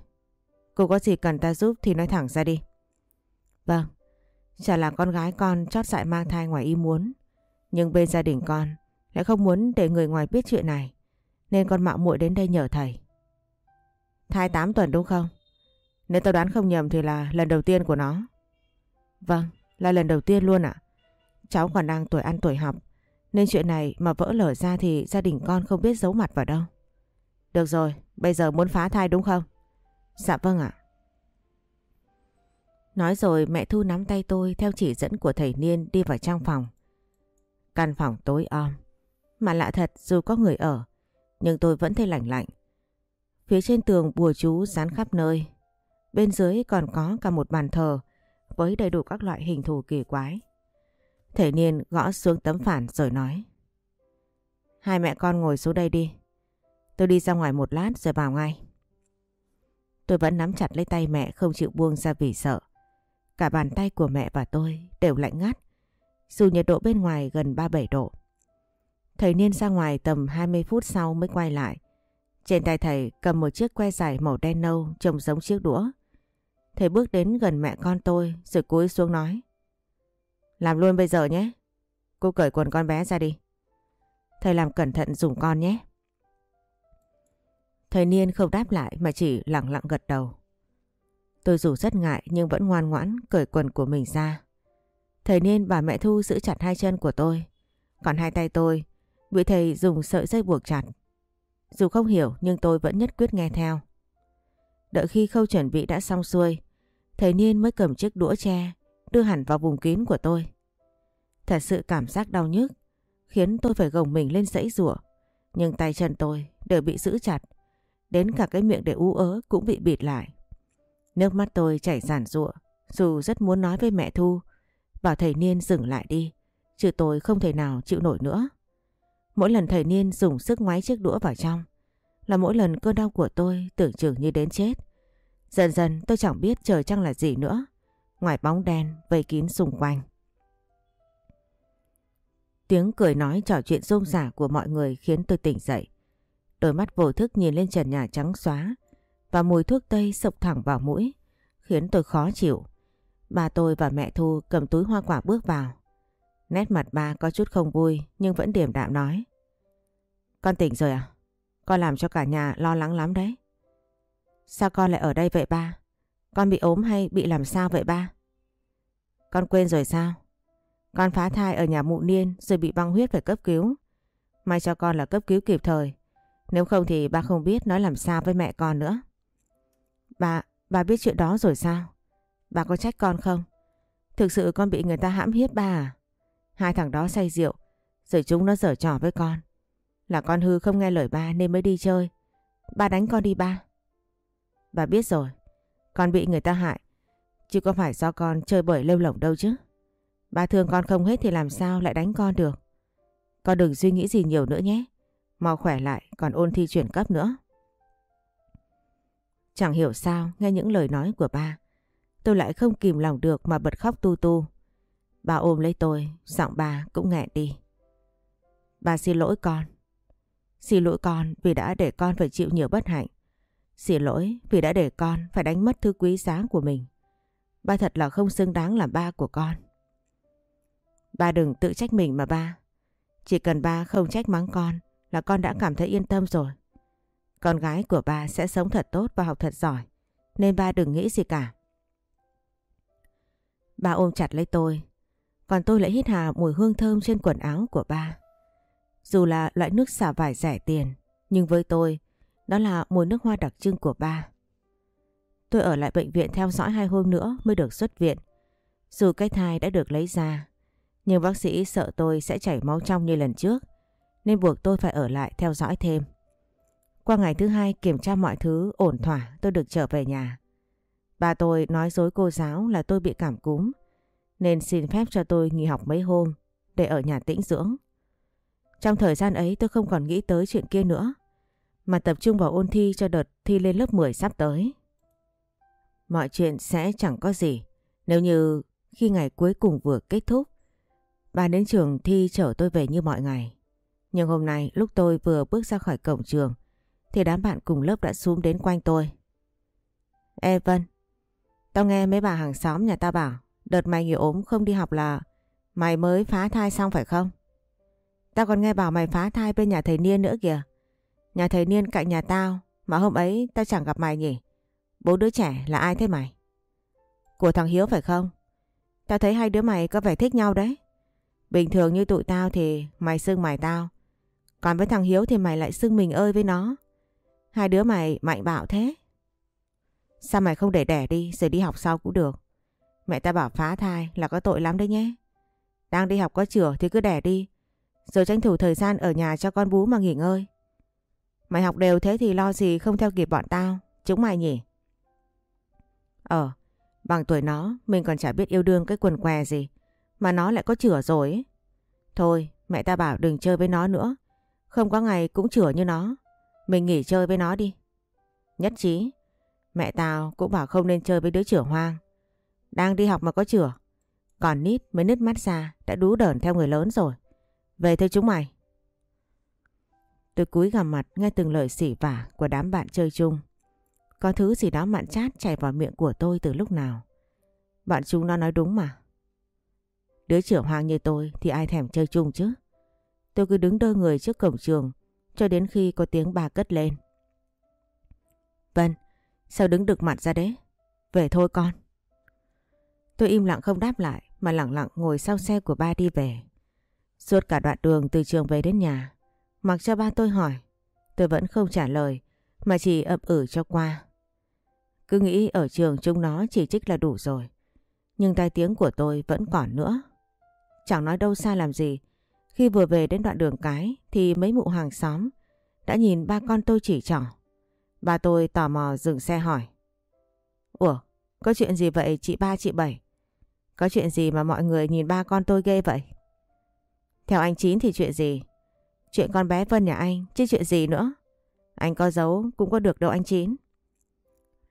S1: Cô có gì cần ta giúp thì nói thẳng ra đi. Vâng, chả là con gái con chót dại mang thai ngoài ý muốn. Nhưng bên gia đình con lại không muốn để người ngoài biết chuyện này. Nên con mạo muội đến đây nhờ thầy. Thai 8 tuần đúng không? Nếu tôi đoán không nhầm thì là lần đầu tiên của nó. Vâng, là lần đầu tiên luôn ạ. Cháu còn đang tuổi ăn tuổi học. Nên chuyện này mà vỡ lở ra thì gia đình con không biết giấu mặt vào đâu. Được rồi, bây giờ muốn phá thai đúng không? Dạ vâng ạ. Nói rồi mẹ Thu nắm tay tôi theo chỉ dẫn của thầy Niên đi vào trong phòng. Căn phòng tối om. Mà lạ thật dù có người ở, nhưng tôi vẫn thấy lạnh lạnh. Phía trên tường bùa chú dán khắp nơi. Bên dưới còn có cả một bàn thờ với đầy đủ các loại hình thù kỳ quái. Thể niên gõ xuống tấm phản rồi nói. Hai mẹ con ngồi xuống đây đi. Tôi đi ra ngoài một lát rồi vào ngay. Tôi vẫn nắm chặt lấy tay mẹ không chịu buông ra vì sợ. Cả bàn tay của mẹ và tôi đều lạnh ngắt. Dù nhiệt độ bên ngoài gần 37 độ. Thầy Niên ra ngoài tầm 20 phút sau mới quay lại. Trên tay thầy cầm một chiếc que dài màu đen nâu trông giống chiếc đũa. Thầy bước đến gần mẹ con tôi, rồi cúi xuống nói. Làm luôn bây giờ nhé. Cô cởi quần con bé ra đi. Thầy làm cẩn thận dùng con nhé. Thầy Niên không đáp lại mà chỉ lặng lặng gật đầu. Tôi dù rất ngại nhưng vẫn ngoan ngoãn cởi quần của mình ra. Thầy Niên và mẹ Thu giữ chặt hai chân của tôi. Còn hai tay tôi, bị thầy dùng sợi dây buộc chặt. Dù không hiểu nhưng tôi vẫn nhất quyết nghe theo. Đợi khi khâu chuẩn bị đã xong xuôi, thầy Niên mới cầm chiếc đũa tre đưa hẳn vào vùng kín của tôi. Thật sự cảm giác đau nhức khiến tôi phải gồng mình lên sẫy rủa nhưng tay chân tôi đều bị giữ chặt đến cả cái miệng để ú ớ cũng bị bịt lại. Nước mắt tôi chảy ràn rụa dù rất muốn nói với mẹ Thu bảo thầy Niên dừng lại đi chứ tôi không thể nào chịu nổi nữa. Mỗi lần thầy Niên dùng sức ngoái chiếc đũa vào trong, là mỗi lần cơn đau của tôi tưởng chừng như đến chết. Dần dần tôi chẳng biết trời trăng là gì nữa, ngoài bóng đen vây kín xung quanh. Tiếng cười nói trò chuyện rôm rả của mọi người khiến tôi tỉnh dậy. Đôi mắt vô thức nhìn lên trần nhà trắng xóa, và mùi thuốc tây sộc thẳng vào mũi, khiến tôi khó chịu. Bà tôi và mẹ Thu cầm túi hoa quả bước vào. Nét mặt ba có chút không vui nhưng vẫn điềm đạm nói. Con tỉnh rồi à? Con làm cho cả nhà lo lắng lắm đấy. Sao con lại ở đây vậy ba? Con bị ốm hay bị làm sao vậy ba? Con quên rồi sao? Con phá thai ở nhà mụ niên rồi bị băng huyết phải cấp cứu. May cho con là cấp cứu kịp thời. Nếu không thì ba không biết nói làm sao với mẹ con nữa. Bà, bà biết chuyện đó rồi sao? Bà có trách con không? Thực sự con bị người ta hãm hiếp ba à? Hai thằng đó say rượu, rồi chúng nó dở trò với con. Là con hư không nghe lời ba nên mới đi chơi. Ba đánh con đi ba. Bà biết rồi, con bị người ta hại. Chứ có phải do con chơi bời lêu lỏng đâu chứ. Ba thương con không hết thì làm sao lại đánh con được. Con đừng suy nghĩ gì nhiều nữa nhé. Mau khỏe lại còn ôn thi chuyển cấp nữa. Chẳng hiểu sao nghe những lời nói của ba. Tôi lại không kìm lòng được mà bật khóc tu tu. Bà ôm lấy tôi, giọng bà cũng nghẹn đi. Bà xin lỗi con. Xin lỗi con vì đã để con phải chịu nhiều bất hạnh. Xin lỗi vì đã để con phải đánh mất thứ quý giá của mình. Ba thật là không xứng đáng làm ba của con. Ba đừng tự trách mình mà ba. Chỉ cần ba không trách mắng con là con đã cảm thấy yên tâm rồi. Con gái của ba sẽ sống thật tốt và học thật giỏi. Nên ba đừng nghĩ gì cả. Ba ôm chặt lấy tôi. Còn tôi lại hít hà mùi hương thơm trên quần áo của ba. Dù là loại nước xả vải rẻ tiền, nhưng với tôi, đó là mùi nước hoa đặc trưng của ba. Tôi ở lại bệnh viện theo dõi hai hôm nữa mới được xuất viện. Dù cái thai đã được lấy ra, nhưng bác sĩ sợ tôi sẽ chảy máu trong như lần trước, nên buộc tôi phải ở lại theo dõi thêm. Qua ngày thứ hai kiểm tra mọi thứ ổn thỏa tôi được trở về nhà. Bà tôi nói dối cô giáo là tôi bị cảm cúm, nên xin phép cho tôi nghỉ học mấy hôm để ở nhà tĩnh dưỡng. Trong thời gian ấy tôi không còn nghĩ tới chuyện kia nữa, mà tập trung vào ôn thi cho đợt thi lên lớp 10 sắp tới. Mọi chuyện sẽ chẳng có gì nếu như khi ngày cuối cùng vừa kết thúc, bà đến trường thi chở tôi về như mọi ngày. Nhưng hôm nay lúc tôi vừa bước ra khỏi cổng trường thì đám bạn cùng lớp đã xuống đến quanh tôi. Ê Vân, tao nghe mấy bà hàng xóm nhà tao bảo đợt mày nghỉ ốm không đi học là mày mới phá thai xong phải không? Tao còn nghe bảo mày phá thai bên nhà thầy Niên nữa kìa. Nhà thầy Niên cạnh nhà tao, mà hôm ấy tao chẳng gặp mày nhỉ? Bố đứa trẻ là ai thế mày? Của thằng Hiếu phải không? Tao thấy hai đứa mày có vẻ thích nhau đấy. Bình thường như tụi tao thì mày xưng mày tao. Còn với thằng Hiếu thì mày lại xưng mình ơi với nó. Hai đứa mày mạnh bạo thế. Sao mày không để đẻ đi, rồi đi học sau cũng được. Mẹ ta bảo phá thai là có tội lắm đấy nhé. Đang đi học có chữa thì cứ đẻ đi. Rồi tranh thủ thời gian ở nhà cho con bú mà nghỉ ngơi. Mày học đều thế thì lo gì không theo kịp bọn tao, chúng mày nhỉ? Ờ, bằng tuổi nó mình còn chả biết yêu đương cái quần què gì, mà nó lại có chửa rồi ấy. Thôi, mẹ ta bảo đừng chơi với nó nữa, không có ngày cũng chửa như nó. Mình nghỉ chơi với nó đi. Nhất trí, mẹ tao cũng bảo không nên chơi với đứa chửa hoang. Đang đi học mà có chửa. Còn nít mới nứt mắt ra đã đú đởn theo người lớn rồi. Về thôi chúng mày. Tôi cúi gằm mặt nghe từng lời xỉ vả của đám bạn chơi chung. Có thứ gì đó mặn chát chảy vào miệng của tôi từ lúc nào. Bạn chúng nó nói đúng mà. Đứa trưởng hoang như tôi thì ai thèm chơi chung chứ. Tôi cứ đứng đơ người trước cổng trường cho đến khi có tiếng bà cất lên. Vân, sao đứng đực mặt ra đấy? Về thôi con. Tôi im lặng không đáp lại mà lặng lặng ngồi sau xe của ba đi về. Suốt cả đoạn đường từ trường về đến nhà, mặc cho ba tôi hỏi, tôi vẫn không trả lời mà chỉ ậm ử cho qua. Cứ nghĩ ở trường chúng nó chỉ trích là đủ rồi. Nhưng tai tiếng của tôi vẫn còn nữa. Chẳng nói đâu xa làm gì. Khi vừa về đến đoạn đường cái thì mấy mụ hàng xóm đã nhìn ba con tôi chỉ trỏ. Ba tôi tò mò dừng xe hỏi. Ủa, có chuyện gì vậy chị ba chị bảy? Có chuyện gì mà mọi người nhìn ba con tôi ghê vậy? Theo anh Chín thì chuyện gì? Chuyện con bé Vân nhà anh, chứ chuyện gì nữa? Anh có giấu cũng có được đâu anh Chín.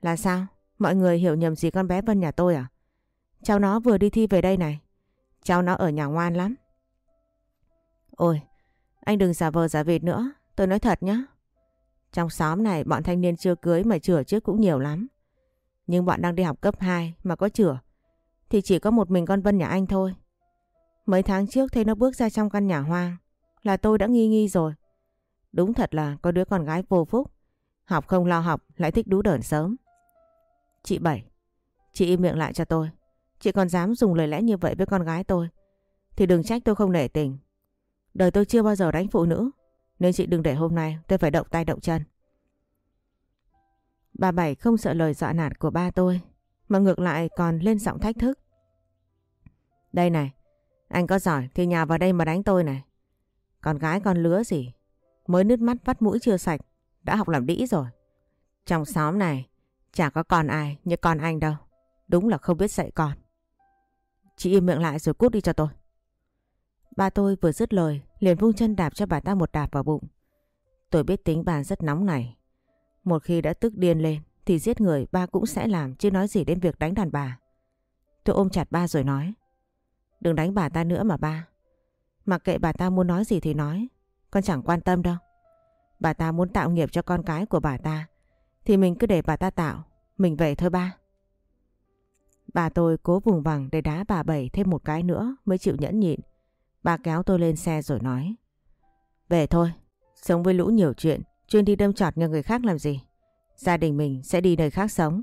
S1: Là sao? Mọi người hiểu nhầm gì con bé Vân nhà tôi à? Cháu nó vừa đi thi về đây này. Cháu nó ở nhà ngoan lắm. Ôi, anh đừng giả vờ giả vịt nữa. Tôi nói thật nhá. Trong xóm này bọn thanh niên chưa cưới mà chửa trước cũng nhiều lắm. Nhưng bọn đang đi học cấp 2 mà có chửa thì chỉ có một mình con Vân nhà anh thôi. Mấy tháng trước thấy nó bước ra trong căn nhà hoang là tôi đã nghi nghi rồi. Đúng thật là có đứa con gái vô phúc. Học không lo học lại thích đú đởn sớm. Chị Bảy, chị im miệng lại cho tôi. Chị còn dám dùng lời lẽ như vậy với con gái tôi. Thì đừng trách tôi không nể tình. Đời tôi chưa bao giờ đánh phụ nữ. Nên chị đừng để hôm nay tôi phải động tay động chân. Bà Bảy không sợ lời dọa nạt của ba tôi. Mà ngược lại còn lên giọng thách thức. Đây này, anh có giỏi thì nhà vào đây mà đánh tôi này. Con gái con lứa gì, mới nứt mắt vắt mũi chưa sạch, đã học làm đĩ rồi. Trong xóm này, chả có con ai như con anh đâu. Đúng là không biết dạy con. Chị im miệng lại rồi cút đi cho tôi. Ba tôi vừa dứt lời, liền vung chân đạp cho bà ta một đạp vào bụng. Tôi biết tính bà rất nóng này. Một khi đã tức điên lên, thì giết người ba cũng sẽ làm chứ nói gì đến việc đánh đàn bà. Tôi ôm chặt ba rồi nói. Đừng đánh bà ta nữa mà ba. Mặc kệ bà ta muốn nói gì thì nói. Con chẳng quan tâm đâu. Bà ta muốn tạo nghiệp cho con cái của bà ta. Thì mình cứ để bà ta tạo. Mình về thôi ba. Bà tôi cố vùng vằng để đá bà Bảy thêm một cái nữa mới chịu nhẫn nhịn. Bà kéo tôi lên xe rồi nói. Về thôi. Sống với lũ nhiều chuyện. Chuyên đi đâm trọt nhà người khác làm gì. Gia đình mình sẽ đi nơi khác sống.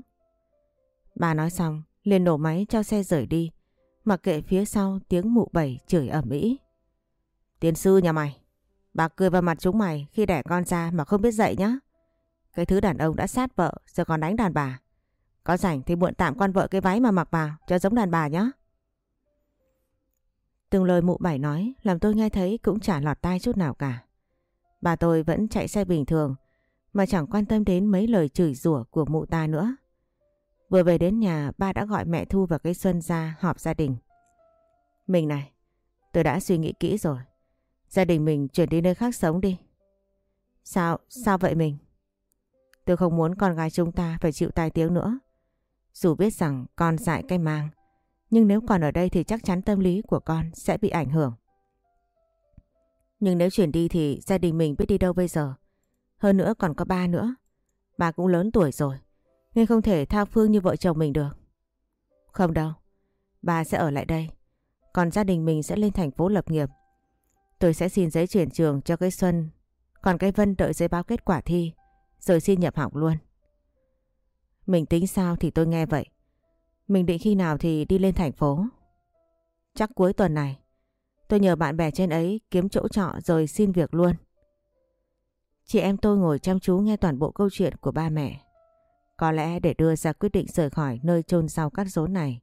S1: Bà nói xong, liền nổ máy cho xe rời đi. Mặc kệ phía sau tiếng mụ bảy chửi ẩm ý. tiến sư nhà mày. Bà cười vào mặt chúng mày khi đẻ con ra mà không biết dạy nhá. Cái thứ đàn ông đã sát vợ, giờ còn đánh đàn bà. Có rảnh thì mượn tạm con vợ cái váy mà mặc vào, cho giống đàn bà nhá. Từng lời mụ bảy nói làm tôi nghe thấy cũng chả lọt tai chút nào cả. Bà tôi vẫn chạy xe bình thường, mà chẳng quan tâm đến mấy lời chửi rủa của mụ ta nữa. Vừa về đến nhà ba đã gọi mẹ Thu và cây Xuân ra họp gia đình. Mình này, tôi đã suy nghĩ kỹ rồi. Gia đình mình chuyển đi nơi khác sống đi. Sao, sao vậy mình? Tôi không muốn con gái chúng ta phải chịu tai tiếng nữa. Dù biết rằng con dại cái mang, nhưng nếu còn ở đây thì chắc chắn tâm lý của con sẽ bị ảnh hưởng. Nhưng nếu chuyển đi thì gia đình mình biết đi đâu bây giờ? Hơn nữa còn có ba nữa. Bà cũng lớn tuổi rồi. Nên không thể tha phương như vợ chồng mình được. Không đâu. Bà sẽ ở lại đây. Còn gia đình mình sẽ lên thành phố lập nghiệp. Tôi sẽ xin giấy chuyển trường cho cái Xuân. Còn cái Vân đợi giấy báo kết quả thi. Rồi xin nhập học luôn. Mình tính sao thì tôi nghe vậy. Mình định khi nào thì đi lên thành phố. Chắc cuối tuần này. Tôi nhờ bạn bè trên ấy kiếm chỗ trọ rồi xin việc luôn. Chị em tôi ngồi chăm chú nghe toàn bộ câu chuyện của ba mẹ. Có lẽ để đưa ra quyết định rời khỏi nơi chôn sau các rốn này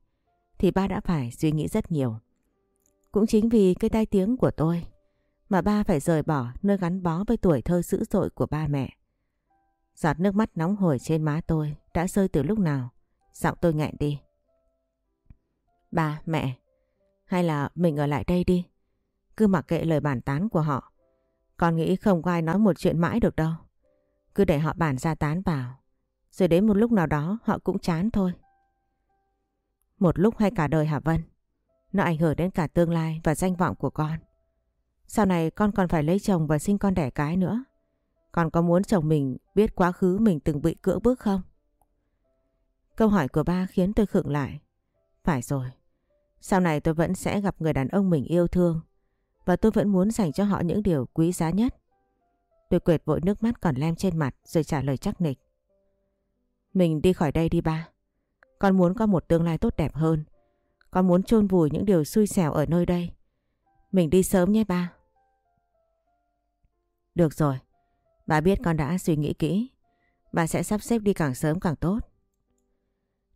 S1: thì ba đã phải suy nghĩ rất nhiều. Cũng chính vì cái tai tiếng của tôi mà ba phải rời bỏ nơi gắn bó với tuổi thơ dữ dội của ba mẹ. Giọt nước mắt nóng hổi trên má tôi đã rơi từ lúc nào. Giọng tôi nghẹn đi. Ba, mẹ, hay là mình ở lại đây đi. Cứ mặc kệ lời bàn tán của họ. Con nghĩ không có ai nói một chuyện mãi được đâu. Cứ để họ bàn ra tán vào. Rồi đến một lúc nào đó, họ cũng chán thôi. Một lúc hay cả đời hả Vân? Nó ảnh hưởng đến cả tương lai và danh vọng của con. Sau này con còn phải lấy chồng và sinh con đẻ cái nữa. Con có muốn chồng mình biết quá khứ mình từng bị cưỡng bức không? Câu hỏi của ba khiến tôi khựng lại. Phải rồi. Sau này tôi vẫn sẽ gặp người đàn ông mình yêu thương. Và tôi vẫn muốn dành cho họ những điều quý giá nhất. Tôi quệt vội nước mắt còn lem trên mặt rồi trả lời chắc nịch. Mình đi khỏi đây đi ba. Con muốn có một tương lai tốt đẹp hơn. Con muốn chôn vùi những điều xui xẻo ở nơi đây. Mình đi sớm nhé ba. Được rồi. Bà biết con đã suy nghĩ kỹ. Bà sẽ sắp xếp đi càng sớm càng tốt.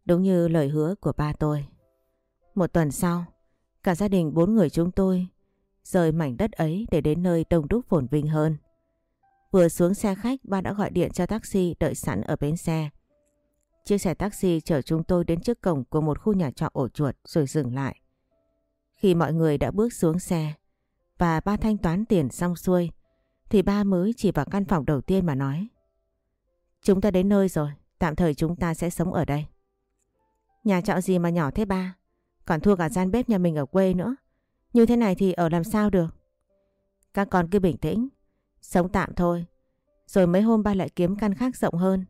S1: Đúng như lời hứa của ba tôi. Một tuần sau, cả gia đình bốn người chúng tôi rời mảnh đất ấy để đến nơi đông đúc phồn vinh hơn. Vừa xuống xe khách, ba đã gọi điện cho taxi đợi sẵn ở bến xe. Chiếc xe taxi chở chúng tôi đến trước cổng của một khu nhà trọ ổ chuột rồi dừng lại. Khi mọi người đã bước xuống xe và ba thanh toán tiền xong xuôi thì ba mới chỉ vào căn phòng đầu tiên mà nói. Chúng ta đến nơi rồi, tạm thời chúng ta sẽ sống ở đây. Nhà trọ gì mà nhỏ thế ba? Còn thua cả gian bếp nhà mình ở quê nữa. Như thế này thì ở làm sao được? Các con cứ bình tĩnh, sống tạm thôi. Rồi mấy hôm ba lại kiếm căn khác rộng hơn.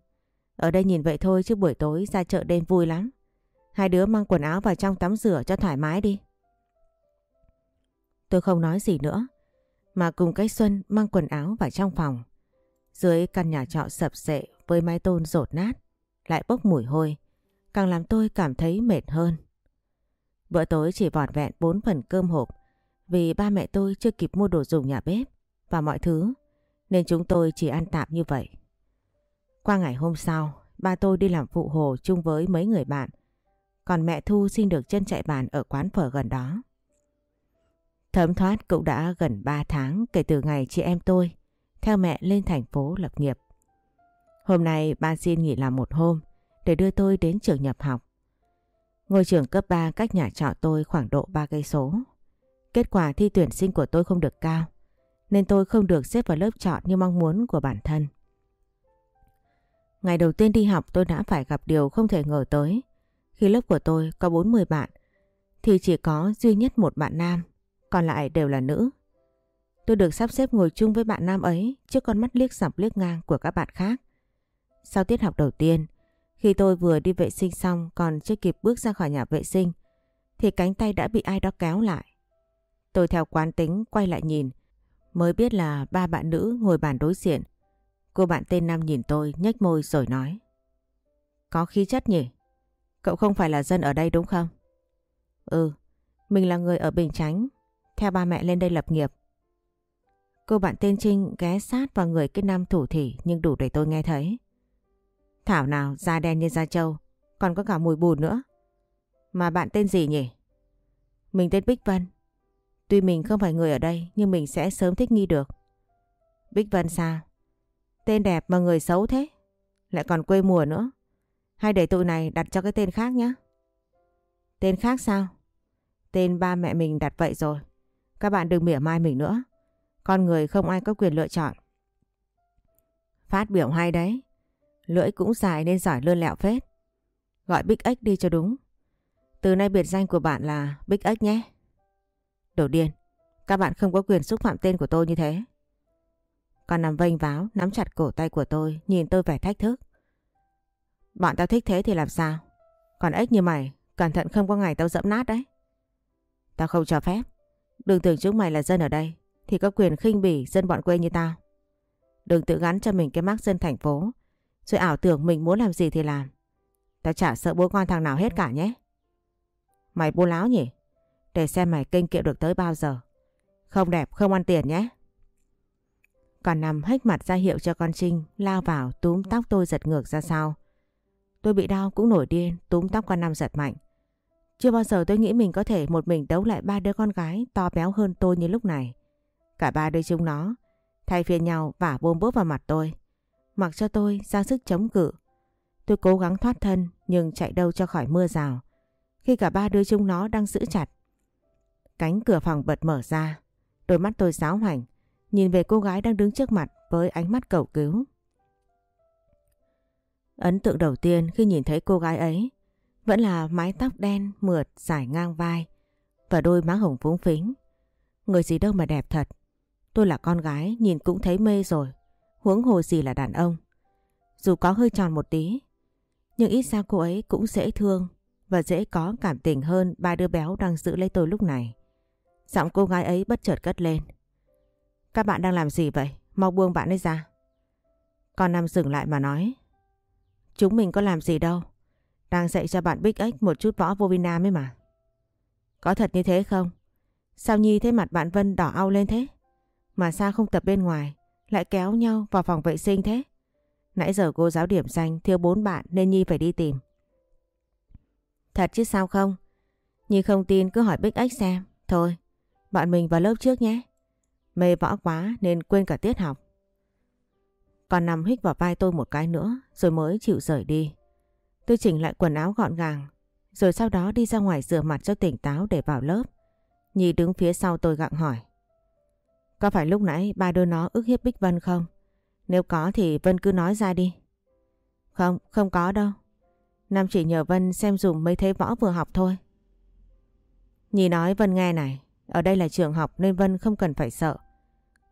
S1: Ở đây nhìn vậy thôi chứ buổi tối ra chợ đêm vui lắm. Hai đứa mang quần áo vào trong tắm rửa cho thoải mái đi. Tôi không nói gì nữa, mà cùng cái Xuân mang quần áo vào trong phòng. Dưới căn nhà trọ sập sệ với mái tôn rột nát, lại bốc mùi hôi, càng làm tôi cảm thấy mệt hơn. Bữa tối chỉ vỏn vẹn bốn phần cơm hộp vì ba mẹ tôi chưa kịp mua đồ dùng nhà bếp và mọi thứ nên chúng tôi chỉ ăn tạm như vậy. Qua ngày hôm sau, ba tôi đi làm phụ hồ chung với mấy người bạn còn mẹ Thu xin được chân chạy bàn ở quán phở gần đó. Thấm thoát cũng đã gần 3 tháng kể từ ngày chị em tôi theo mẹ lên thành phố lập nghiệp. Hôm nay ba xin nghỉ làm một hôm để đưa tôi đến trường nhập học. Ngôi trường cấp 3 cách nhà trọ tôi khoảng độ 3 cây số. Kết quả thi tuyển sinh của tôi không được cao, nên tôi không được xếp vào lớp chọn như mong muốn của bản thân. Ngày đầu tiên đi học tôi đã phải gặp điều không thể ngờ tới. Khi lớp của tôi có 40 bạn, thì chỉ có duy nhất một bạn nam, còn lại đều là nữ. Tôi được sắp xếp ngồi chung với bạn nam ấy trước con mắt liếc dọc liếc ngang của các bạn khác. Sau tiết học đầu tiên, khi tôi vừa đi vệ sinh xong còn chưa kịp bước ra khỏi nhà vệ sinh thì cánh tay đã bị ai đó kéo lại. Tôi theo quán tính quay lại nhìn mới biết là ba bạn nữ ngồi bàn đối diện. Cô bạn tên Nam nhìn tôi nhếch môi rồi nói Có khí chất nhỉ? Cậu không phải là dân ở đây đúng không? Ừ, mình là người ở Bình Chánh theo ba mẹ lên đây lập nghiệp. Cô bạn tên Trinh ghé sát vào người cái nam thủ thỉ nhưng đủ để tôi nghe thấy. Thảo nào da đen như da trâu, còn có cả mùi bùn nữa. Mà bạn tên gì nhỉ? Mình tên Bích Vân. Tuy mình không phải người ở đây nhưng mình sẽ sớm thích nghi được. Bích Vân sao? Tên đẹp mà người xấu thế. Lại còn quê mùa nữa. Hay để tụi này đặt cho cái tên khác nhé. Tên khác sao? Tên ba mẹ mình đặt vậy rồi. Các bạn đừng mỉa mai mình nữa. Con người không ai có quyền lựa chọn. Phát biểu hay đấy. Lưỡi cũng dài nên giỏi lươn lẹo phết. Gọi Big X đi cho đúng. Từ nay biệt danh của bạn là Big X nhé. Đồ điên. Các bạn không có quyền xúc phạm tên của tôi như thế. Con nằm vênh váo, nắm chặt cổ tay của tôi, nhìn tôi vẻ thách thức. Bọn tao thích thế thì làm sao? Còn ếch như mày, cẩn thận không có ngày tao dẫm nát đấy. Tao không cho phép. Đừng tưởng chúng mày là dân ở đây, thì có quyền khinh bỉ dân bọn quê như tao. Đừng tự gắn cho mình cái mác dân thành phố, rồi ảo tưởng mình muốn làm gì thì làm. Tao chả sợ bố con thằng nào hết cả nhé. Mày bố láo nhỉ? Để xem mày kinh kiệu được tới bao giờ. Không đẹp, không ăn tiền nhé. Còn nằm hách mặt ra hiệu cho con Trinh lao vào túm tóc tôi giật ngược ra sau. Tôi bị đau cũng nổi điên, túm tóc con Năm giật mạnh. Chưa bao giờ tôi nghĩ mình có thể một mình đấu lại ba đứa con gái to béo hơn tôi như lúc này. Cả ba đứa chúng nó thay phiên nhau vả bôm bốp vào mặt tôi. mặc cho tôi ra sức chống cự. Tôi cố gắng thoát thân nhưng chạy đâu cho khỏi mưa rào. Khi cả ba đứa chúng nó đang giữ chặt. Cánh cửa phòng bật mở ra. Đôi mắt tôi giáo hoành. Nhìn về cô gái đang đứng trước mặt với ánh mắt cầu cứu. Ấn tượng đầu tiên khi nhìn thấy cô gái ấy vẫn là mái tóc đen mượt dài ngang vai và đôi má hồng phúng phính. Người gì đâu mà đẹp thật. Tôi là con gái nhìn cũng thấy mê rồi. Huống hồ gì là đàn ông. Dù có hơi tròn một tí, nhưng ít ra cô ấy cũng dễ thương và dễ có cảm tình hơn ba đứa béo đang giữ lấy tôi lúc này. Giọng cô gái ấy bất chợt cất lên. Các bạn đang làm gì vậy? Mau buông bạn ấy ra. Con Nam dừng lại mà nói. Chúng mình có làm gì đâu. Đang dạy cho bạn Big X một chút võ vô vi nam ấy mà. Có thật như thế không? Sao Nhi thấy mặt bạn Vân đỏ au lên thế? Mà sao không tập bên ngoài, lại kéo nhau vào phòng vệ sinh thế? Nãy giờ cô giáo điểm danh thiếu bốn bạn nên Nhi phải đi tìm. Thật chứ sao không? Nhi không tin cứ hỏi Big X xem. Thôi, bạn mình vào lớp trước nhé. Mê võ quá nên quên cả tiết học. Còn nằm hít vào vai tôi một cái nữa rồi mới chịu rời đi. Tôi chỉnh lại quần áo gọn gàng rồi sau đó đi ra ngoài rửa mặt cho tỉnh táo để vào lớp. Nhi đứng phía sau tôi gặng hỏi. Có phải lúc nãy ba đứa nó ức hiếp Bích Vân không? Nếu có thì Vân cứ nói ra đi. Không, không có đâu. Nam chỉ nhờ Vân xem dùng mấy thế võ vừa học thôi. Nhi nói Vân nghe này, ở đây là trường học nên Vân không cần phải sợ.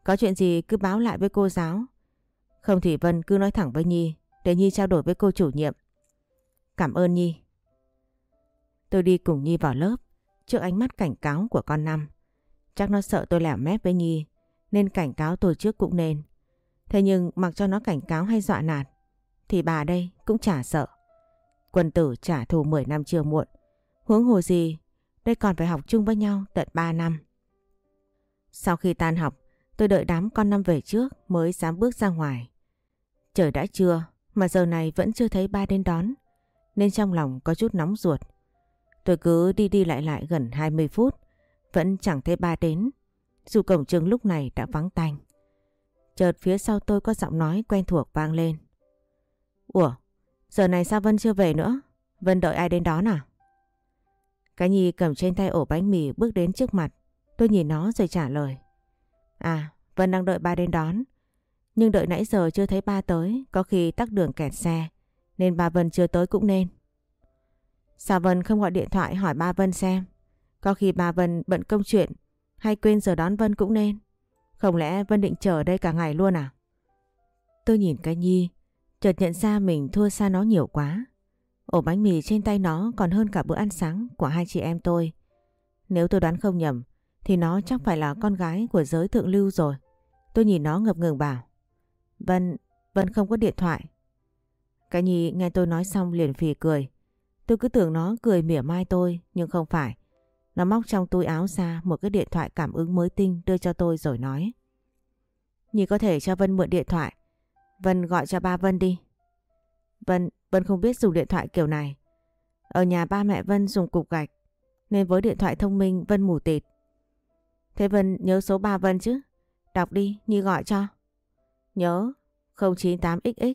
S1: Có chuyện gì cứ báo lại với cô giáo. Không thì Vân cứ nói thẳng với Nhi để Nhi trao đổi với cô chủ nhiệm. Cảm ơn Nhi. Tôi đi cùng Nhi vào lớp trước ánh mắt cảnh cáo của con Năm. Chắc nó sợ tôi lẻo mép với Nhi nên cảnh cáo tôi trước cũng nên. Thế nhưng mặc cho nó cảnh cáo hay dọa nạt thì bà đây cũng chả sợ. Quân tử trả thù 10 năm chưa muộn. Huống hồ gì, đây còn phải học chung với nhau tận 3 năm. Sau khi tan học, tôi đợi đám con năm về trước mới dám bước ra ngoài. Trời đã trưa mà giờ này vẫn chưa thấy ba đến đón, nên trong lòng có chút nóng ruột. Tôi cứ đi đi lại lại gần 20 phút, vẫn chẳng thấy ba đến, dù cổng trường lúc này đã vắng tanh. Chợt phía sau tôi có giọng nói quen thuộc vang lên. Ủa, giờ này sao Vân chưa về nữa? Vân đợi ai đến đón à? Cái Nhi cầm trên tay ổ bánh mì bước đến trước mặt. Tôi nhìn nó rồi trả lời. À, Vân đang đợi ba đến đón. Nhưng đợi nãy giờ chưa thấy ba tới, có khi tắc đường kẹt xe, nên ba Vân chưa tới cũng nên. Sao Vân không gọi điện thoại hỏi ba Vân xem? Có khi ba Vân bận công chuyện hay quên giờ đón Vân cũng nên. Không lẽ Vân định chờ đây cả ngày luôn à? Tôi nhìn cái Nhi, chợt nhận ra mình thua xa nó nhiều quá. Ổ bánh mì trên tay nó còn hơn cả bữa ăn sáng của hai chị em tôi. Nếu tôi đoán không nhầm, thì nó chắc phải là con gái của giới thượng lưu rồi. Tôi nhìn nó ngập ngừng bảo. Vân, Vân không có điện thoại. Cái Nhi nghe tôi nói xong liền phì cười. Tôi cứ tưởng nó cười mỉa mai tôi, nhưng không phải. Nó móc trong túi áo ra một cái điện thoại cảm ứng mới tinh đưa cho tôi rồi nói. Nhi có thể cho Vân mượn điện thoại. Vân gọi cho ba Vân đi. Vân, Vân không biết dùng điện thoại kiểu này. Ở nhà ba mẹ Vân dùng cục gạch, nên với điện thoại thông minh Vân mù tịt. Thế Vân nhớ số ba Vân chứ? Đọc đi, Nhi gọi cho. Nhớ, 098XX.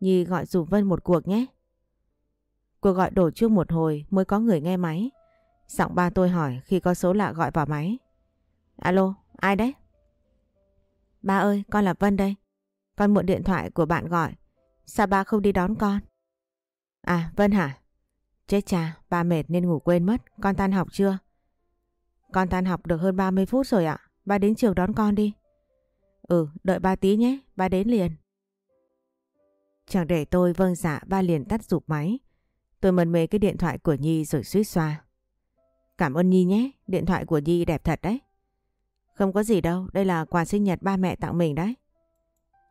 S1: Nhi gọi dùm Vân một cuộc nhé. Cuộc gọi đổ chuông một hồi mới có người nghe máy. Giọng ba tôi hỏi khi có số lạ gọi vào máy. Alo, ai đấy? Ba ơi, con là Vân đây. Con mượn điện thoại của bạn gọi. Sao ba không đi đón con? À, Vân hả? Chết cha, ba mệt nên ngủ quên mất. Con tan học chưa? Con tan học được hơn 30 phút rồi ạ. Ba đến trường đón con đi. Ừ, đợi ba tí nhé. Ba đến liền. Chẳng để tôi vâng dạ ba liền tắt rụp máy. Tôi mần mê cái điện thoại của Nhi rồi suýt xoa. Cảm ơn Nhi nhé, điện thoại của Nhi đẹp thật đấy. Không có gì đâu, đây là quà sinh nhật ba mẹ tặng mình đấy.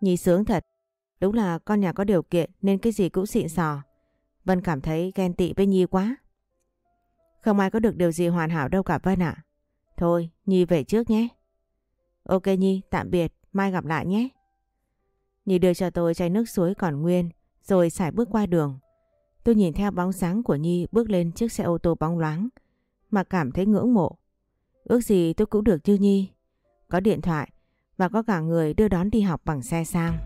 S1: Nhi sướng thật, đúng là con nhà có điều kiện nên cái gì cũng xịn sò. Vân cảm thấy ghen tị với Nhi quá. Không ai có được điều gì hoàn hảo đâu cả Vân ạ. Thôi, Nhi về trước nhé. Ok Nhi, tạm biệt, mai gặp lại nhé. Nhi đưa cho tôi chai nước suối còn nguyên, rồi xài bước qua đường. Tôi nhìn theo bóng sáng của Nhi bước lên chiếc xe ô tô bóng loáng, mà cảm thấy ngưỡng mộ. Ước gì tôi cũng được như Nhi, có điện thoại và có cả người đưa đón đi học bằng xe sang.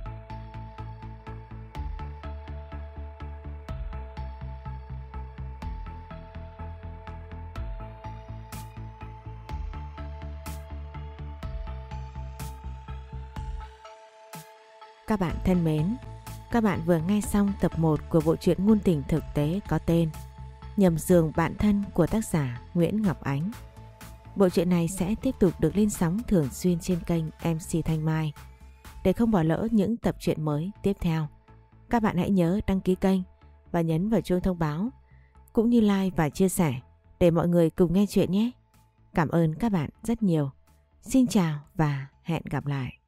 S1: Các bạn thân mến, các bạn vừa nghe xong tập 1 của bộ truyện ngôn tình thực tế có tên Nhầm giường bạn thân của tác giả Nguyễn Ngọc Ánh. Bộ truyện này sẽ tiếp tục được lên sóng thường xuyên trên kênh MC Thanh Mai. Để không bỏ lỡ những tập truyện mới tiếp theo, các bạn hãy nhớ đăng ký kênh và nhấn vào chuông thông báo, cũng như like và chia sẻ để mọi người cùng nghe chuyện nhé. Cảm ơn các bạn rất nhiều. Xin chào và hẹn gặp lại.